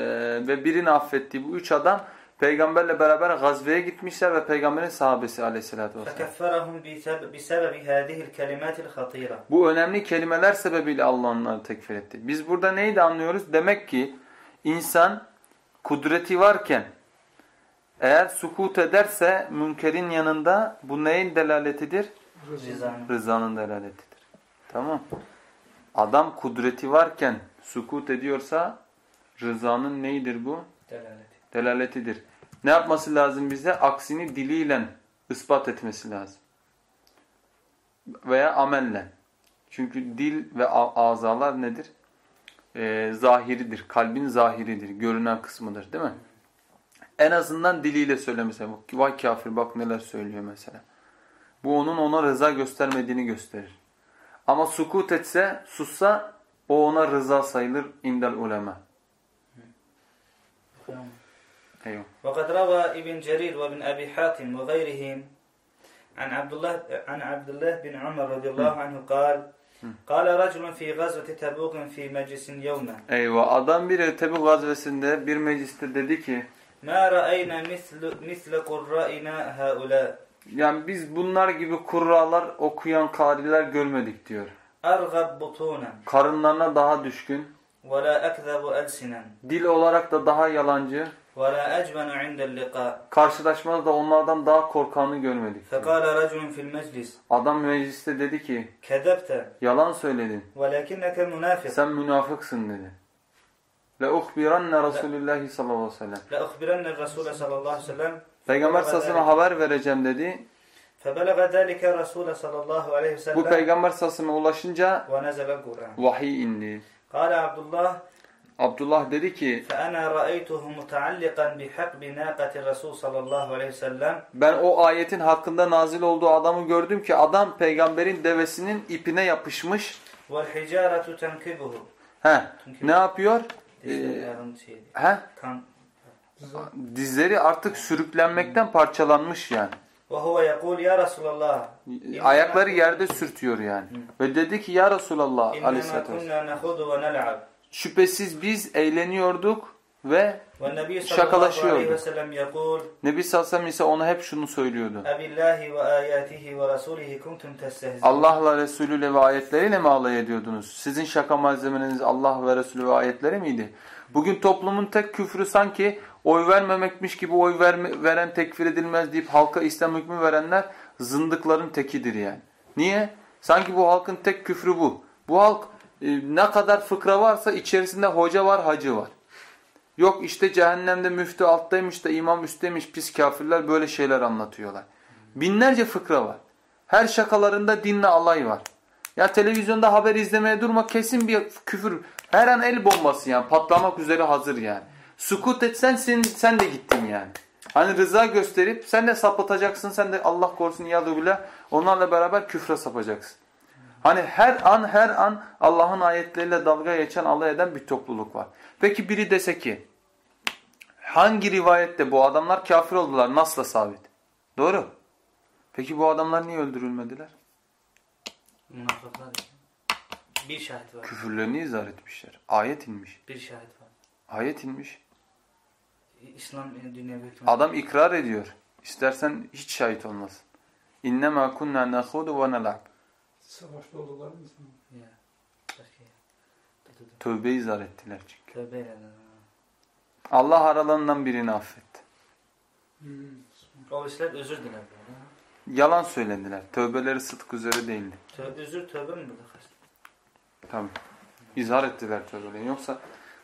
ve birini affettiği bu üç adam Peygamberle beraber gazveye gitmişler ve peygamberin sahabesi aleyhissalatü vesselam. Bu önemli kelimeler sebebiyle Allah onları tekfir etti. Biz burada neyi anlıyoruz? Demek ki insan kudreti varken eğer sukut ederse münkerin yanında bu neyin delaletidir? Rızanın, Rızanın delaletidir. Tamam. Adam kudreti varken sukut ediyorsa rızanın neyidir bu? Delaleti. Delaletidir. Ne yapması lazım bize? Aksini diliyle ispat etmesi lazım. Veya amelle. Çünkü dil ve azalar nedir? Ee, zahiridir. Kalbin zahiridir. Görünen kısmıdır değil mi? En azından diliyle söylemesi. Vay kafir bak neler söylüyor mesela. Bu onun ona rıza göstermediğini gösterir. Ama sukut etse, sussa o ona rıza sayılır indel ulema. Eyvallah. وقد روى ابن جرير وابن أبي حاتم وغيرهم عن عبد الله عن عبد الله بن عمر رضي الله عنه قال قال رجل في غزوة تبوك في مجلس يوما Eyvah. Adam bir Tebuk gazvesinde bir mecliste dedi ki ما رأينا مثل مثل قرائنا هؤلاء yani biz bunlar gibi kurralar okuyan kariler görmedik diyor. أرغب بطونا Karınlarına daha düşkün, ولا أكذب ألسنا dil olarak da daha yalancı, ولا أجبن عند اللقاء karşılaşmada da onlardan daha korkanı görmedik. diyor. فقال رجل في المجلس Adam mecliste dedi ki كذبت yalan söyledin. ولكنك منافق Sen münafıksın dedi. Le uhbiranne Resulullah sallallahu aleyhi ve sellem. لأخبرن الرسول صلى الله عليه وسلم Peygamber sallallahu aleyhi ve sellem haber vereceğim dedi. فبلغ ذلك الرسول صلى الله عليه Bu وسلم peygamber sallallahu aleyhi ve selleme ulaşınca ونزل القرآن vahiy indi. قال عبد الله Abdullah dedi ki Ben o ayetin hakkında nazil olduğu adamı gördüm ki adam peygamberin devesinin ipine yapışmış. He, ne yapıyor? Ee, he? Dizleri artık sürüklenmekten parçalanmış yani. Ayakları yerde sürtüyor yani. Ve dedi ki ya Resulallah aleyhissalatü vesselam. Şüphesiz biz eğleniyorduk ve şakalaşıyordu. Nebi Sallam ise ona hep şunu söylüyordu. Allah'la Resulüyle ve ayetleriyle mi alay ediyordunuz? Sizin şaka malzemeniz Allah ve Resulü ve ayetleri miydi? Bugün toplumun tek küfrü sanki oy vermemekmiş gibi oy verme, veren tekfir edilmez deyip halka İslam hükmü verenler zındıkların tekidir yani. Niye? Sanki bu halkın tek küfrü bu. Bu halk ne kadar fıkra varsa içerisinde hoca var, hacı var. Yok işte cehennemde müftü alttaymış da imam üstteymiş pis kafirler böyle şeyler anlatıyorlar. Binlerce fıkra var. Her şakalarında dinle alay var. Ya televizyonda haber izlemeye durma kesin bir küfür. Her an el bombası yani patlamak üzere hazır yani. Sukut etsen sen, sen de gittin yani. Hani rıza gösterip sen de sapıtacaksın sen de Allah korusun ya bile onlarla beraber küfre sapacaksın. Hani her an her an Allah'ın ayetleriyle dalga geçen alay eden bir topluluk var. Peki biri dese ki hangi rivayette bu adamlar kafir oldular nasla sabit? Doğru. Peki bu adamlar niye öldürülmediler? Münafıklar. Bir şahit var. Küfürlerini izah etmişler. Ayet inmiş. Bir şahit var. Ayet inmiş. İslam dünyevi. Adam ikrar ediyor. İstersen hiç şahit olmasın. İnnemâ kunnâ nâhûdu ve nelâb. Savaşta oldular mı sen? Ya. Tövbe izah ettiler çünkü. Tövbe eyle. Allah aralarından birini affetti. Hmm. O işler özür diler. böyle. Yalan söylediler. Tövbeleri sıdk üzere değildi. Tövbe, özür tövbe mi burada? Tabii. İzhar ettiler tövbelerini. Yoksa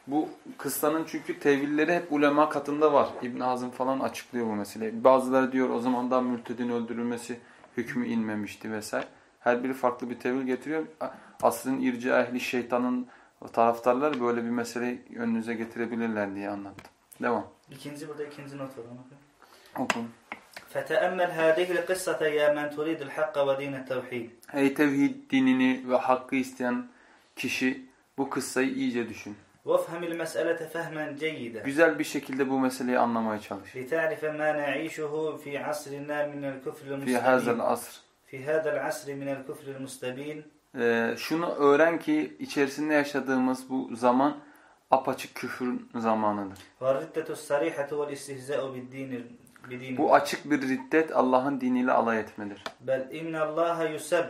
bu kıssanın çünkü tevilleri hep ulema katında var. İbn Hazım falan açıklıyor bu meseleyi. Bazıları diyor o zaman da mürtedin öldürülmesi hükmü inmemişti vesaire. Her biri farklı bir tevil getiriyor. Asrın irci ehli şeytanın taraftarları böyle bir meseleyi önünüze getirebilirler diye anlattım. Devam. İkinci burada ikinci not var. onu okuyayım. Okun. فتأمل هذه القصة يا من تريد الحق ودين التوحيد Ey tevhid dinini ve hakkı isteyen kişi bu kıssayı iyice düşün. وافهم المسألة فهما جيدا Güzel bir şekilde bu meseleyi anlamaya çalış. لتعرف ما نعيشه في عصرنا من الكفر Fi hazel المستبين asr. fi hadal asri minel kufril mustabin ee, şunu öğren ki içerisinde yaşadığımız bu zaman apaçık küfrün zamanıdır. Bu açık bir riddet Allah'ın diniyle alay etmedir. Bel innallaha yuseb.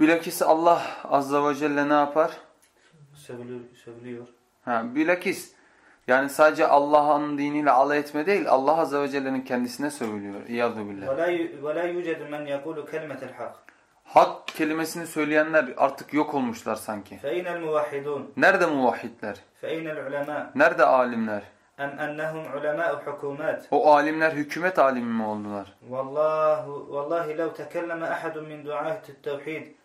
Bilakis Allah azza ve celle ne yapar? Sövülüyor. Ha, bilakis yani sadece Allah'ın diniyle alay etme değil Allah azza ve celle'nin kendisine sövülüyor. İyadu billah. ولا ي- ولا يوجد من يقول كلمة الحق Hak kelimesini söyleyenler artık yok olmuşlar sanki. فأين الموحدون Nerede muvahhidler? فأين العلماء Nerede alimler? أم أنهم علماء حكومات O alimler hükümet alimi mi oldular? والله والله لو تكلم أحد من دعاة التوحيد على أحد الطواغيت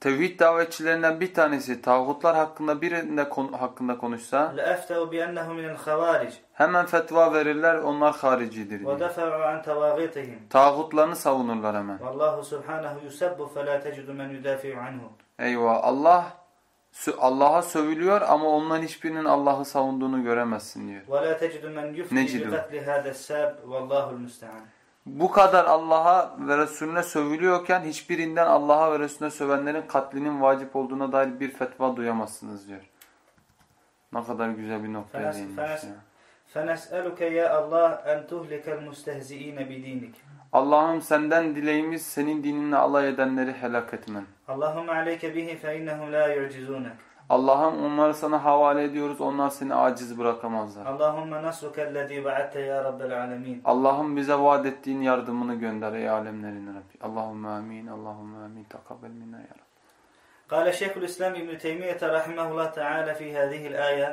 Tevhid davetçilerinden bir tanesi tağutlar hakkında birinde konu, hakkında konuşsa hemen fetva verirler onlar haricidir. Diye. Tağutlarını savunurlar hemen. Eyvah Allah Allah'a sövülüyor ama ondan hiçbirinin Allah'ı savunduğunu göremezsin diyor. Necidu تجد من يفتي نجد. بقتل هذا الساب والله المستعان Bu kadar Allah'a ve Resulüne sövülüyorken hiçbirinden Allah'a ve Resulüne sövenlerin katlinin vacip olduğuna dair bir fetva duyamazsınız diyor. Ne kadar güzel bir noktaya Fenas- değinmiş fenas- ya. فنسألك يا الله أن تهلك المستهزئين بدينك Allah'ım senden dileğimiz senin dininle alay edenleri helak etmen. اللهم عليك به فإنهم لا يعجزونك Allah'ım onları sana havale ediyoruz. Onlar seni aciz bırakamazlar. اللهم نصرك الذي وعدت يا رب العالمين Allah'ım bize vaat ettiğin yardımını gönder ey alemlerin Rabbi. Allahümme amin. Allahümme amin. Takabbel minna ya Rabbi. قال شيخ الإسلام ابن تيمية رحمه الله تعالى في هذه الآية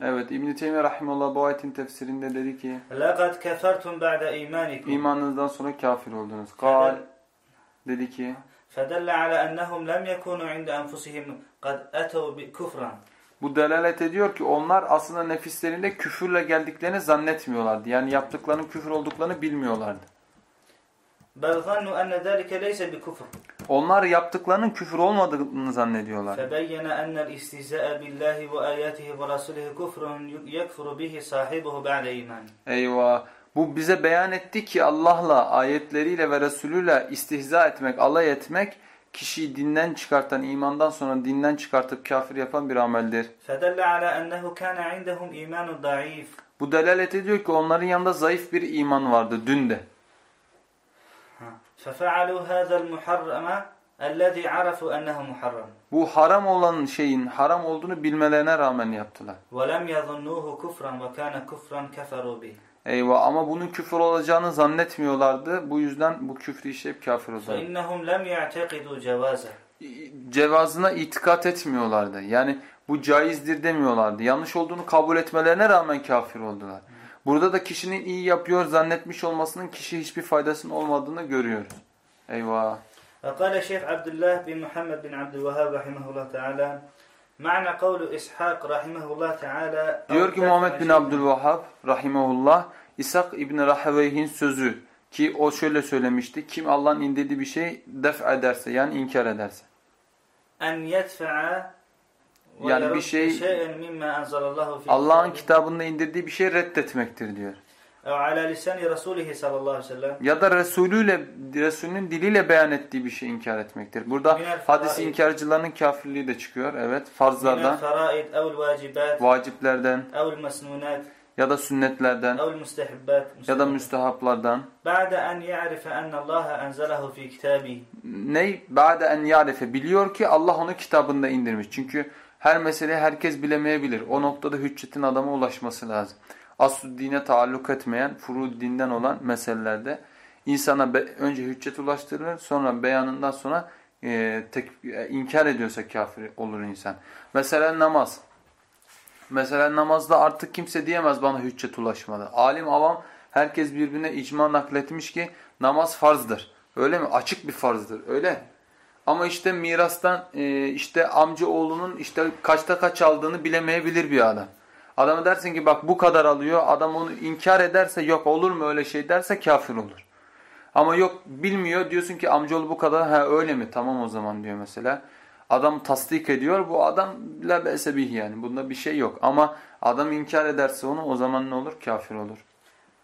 Evet İbn-i Teymiye Rahimullah bu ayetin tefsirinde dedi ki لقد كفرتم بعد إيمانكم imanınızdan sonra kafir oldunuz. Kal dedi ki فدل على أنهم لم يكونوا عند أنفسهم قد أتوا كفرا bu delalet ediyor ki onlar aslında nefislerinde küfürle geldiklerini zannetmiyorlardı. Yani yaptıklarının küfür olduklarını bilmiyorlardı. بل ظنوا أن ذلك ليس بكفر Onlar yaptıklarının küfür olmadığını zannediyorlar. فبين أن الاستهزاء بالله وآياته ورسوله كفر يكفر به صاحبه بعد إيمانه Eyvah. Bu bize beyan etti ki Allah'la, ayetleriyle ve Resulüyle istihza etmek, alay etmek kişiyi dinden çıkartan, imandan sonra dinden çıkartıp kafir yapan bir ameldir. فدل على أنه كان عندهم إيمان ضعيف Bu delalet ediyor ki onların yanında zayıf bir iman vardı dün de. ففعلوا هذا المحرم الذي عرفوا أنه محرم Bu haram olan şeyin haram olduğunu bilmelerine rağmen yaptılar. ولم يظنوه كفرا وكان كفرا كفروا به Eyvah ama bunun küfür olacağını zannetmiyorlardı. Bu yüzden bu küfrü işleyip kafir oldular. فإنهم لم يعتقدوا جوازه Cevazına itikat etmiyorlardı. Yani bu caizdir demiyorlardı. Yanlış olduğunu kabul etmelerine rağmen kafir oldular. Burada da kişinin iyi yapıyor zannetmiş olmasının kişiye hiçbir faydasının olmadığını görüyoruz. Eyvah. وقال الشيخ عبد الله بن محمد بن عبد الوهاب رحمه الله تعالى Ma'na kavlu İshak rahimehullah teala Diyor ki Muhammed bin şey- Abdülvahhab rahimehullah İshak İbn Raheveyh'in sözü ki o şöyle söylemişti. Kim Allah'ın indirdiği bir şey def ederse yani inkar ederse. En yedfe'a yani bir şey Allah'ın kitabında indirdiği bir şey reddetmektir diyor. Ya da Resulüyle Resulünün diliyle beyan ettiği bir şey inkar etmektir. Burada hadis inkarcılarının kafirliği de çıkıyor. Evet, farzlardan. faraid. Vaciplerden. Ya da sünnetlerden ya da müstehaplardan ney ba'de en ya'rife biliyor ki Allah onu kitabında indirmiş. Çünkü her meseleyi herkes bilemeyebilir. O noktada hüccetin adama ulaşması lazım. Aslı dine taalluk etmeyen, furu dinden olan meselelerde insana önce hüccet ulaştırılır. Sonra beyanından sonra e, tek, e, inkar ediyorsa kafir olur insan. Mesela namaz. Mesela namazda artık kimse diyemez bana hüccet ulaşmadı. Alim avam herkes birbirine icma nakletmiş ki namaz farzdır. Öyle mi? Açık bir farzdır. Öyle. Ama işte mirastan e, işte amca oğlunun işte kaçta kaç aldığını bilemeyebilir bir adam. Adamı dersin ki bak bu kadar alıyor. Adam onu inkar ederse yok olur mu öyle şey derse kafir olur. Ama yok bilmiyor diyorsun ki amcaoğlu bu kadar ha öyle mi tamam o zaman diyor mesela. Adam tasdik ediyor bu adam la be'sebih yani bunda bir şey yok. Ama adam inkar ederse onu o zaman ne olur? Kafir olur.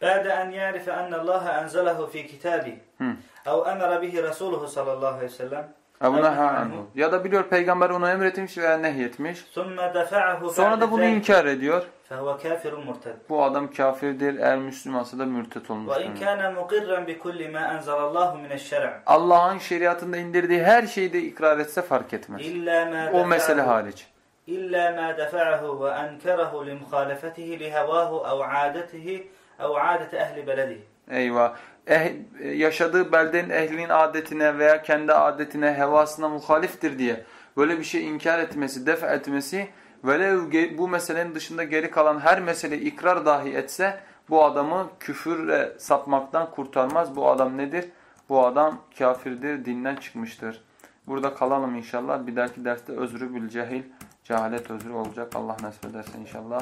بعد أن يعرف أن الله أنزله في كتابه Hı. أو أمر به رسوله صلى الله عليه وسلم Ebuneha anhu. Ya da biliyor peygamber onu emretmiş veya nehyetmiş. Sonra da bunu inkar ediyor. Bu adam kafirdir. Eğer Müslümansa da mürtet olmuştur. Allah'ın şeriatında indirdiği her şeyi de ikrar etse fark etmez. O mesele hariç. İlla ma defa'ahu ve enkerehu li muhalefetihi li hevahu ev adetihi ev adet ehli beledihi. Eyvah. Eh, yaşadığı beldenin ehlinin adetine veya kendi adetine, hevasına muhaliftir diye böyle bir şey inkar etmesi, def etmesi velev bu meselenin dışında geri kalan her mesele ikrar dahi etse bu adamı küfürle sapmaktan kurtarmaz. Bu adam nedir? Bu adam kafirdir, dinden çıkmıştır. Burada kalalım inşallah. Bir dahaki derste özrü bil cehil, cehalet özrü olacak. Allah nasip ederse inşallah.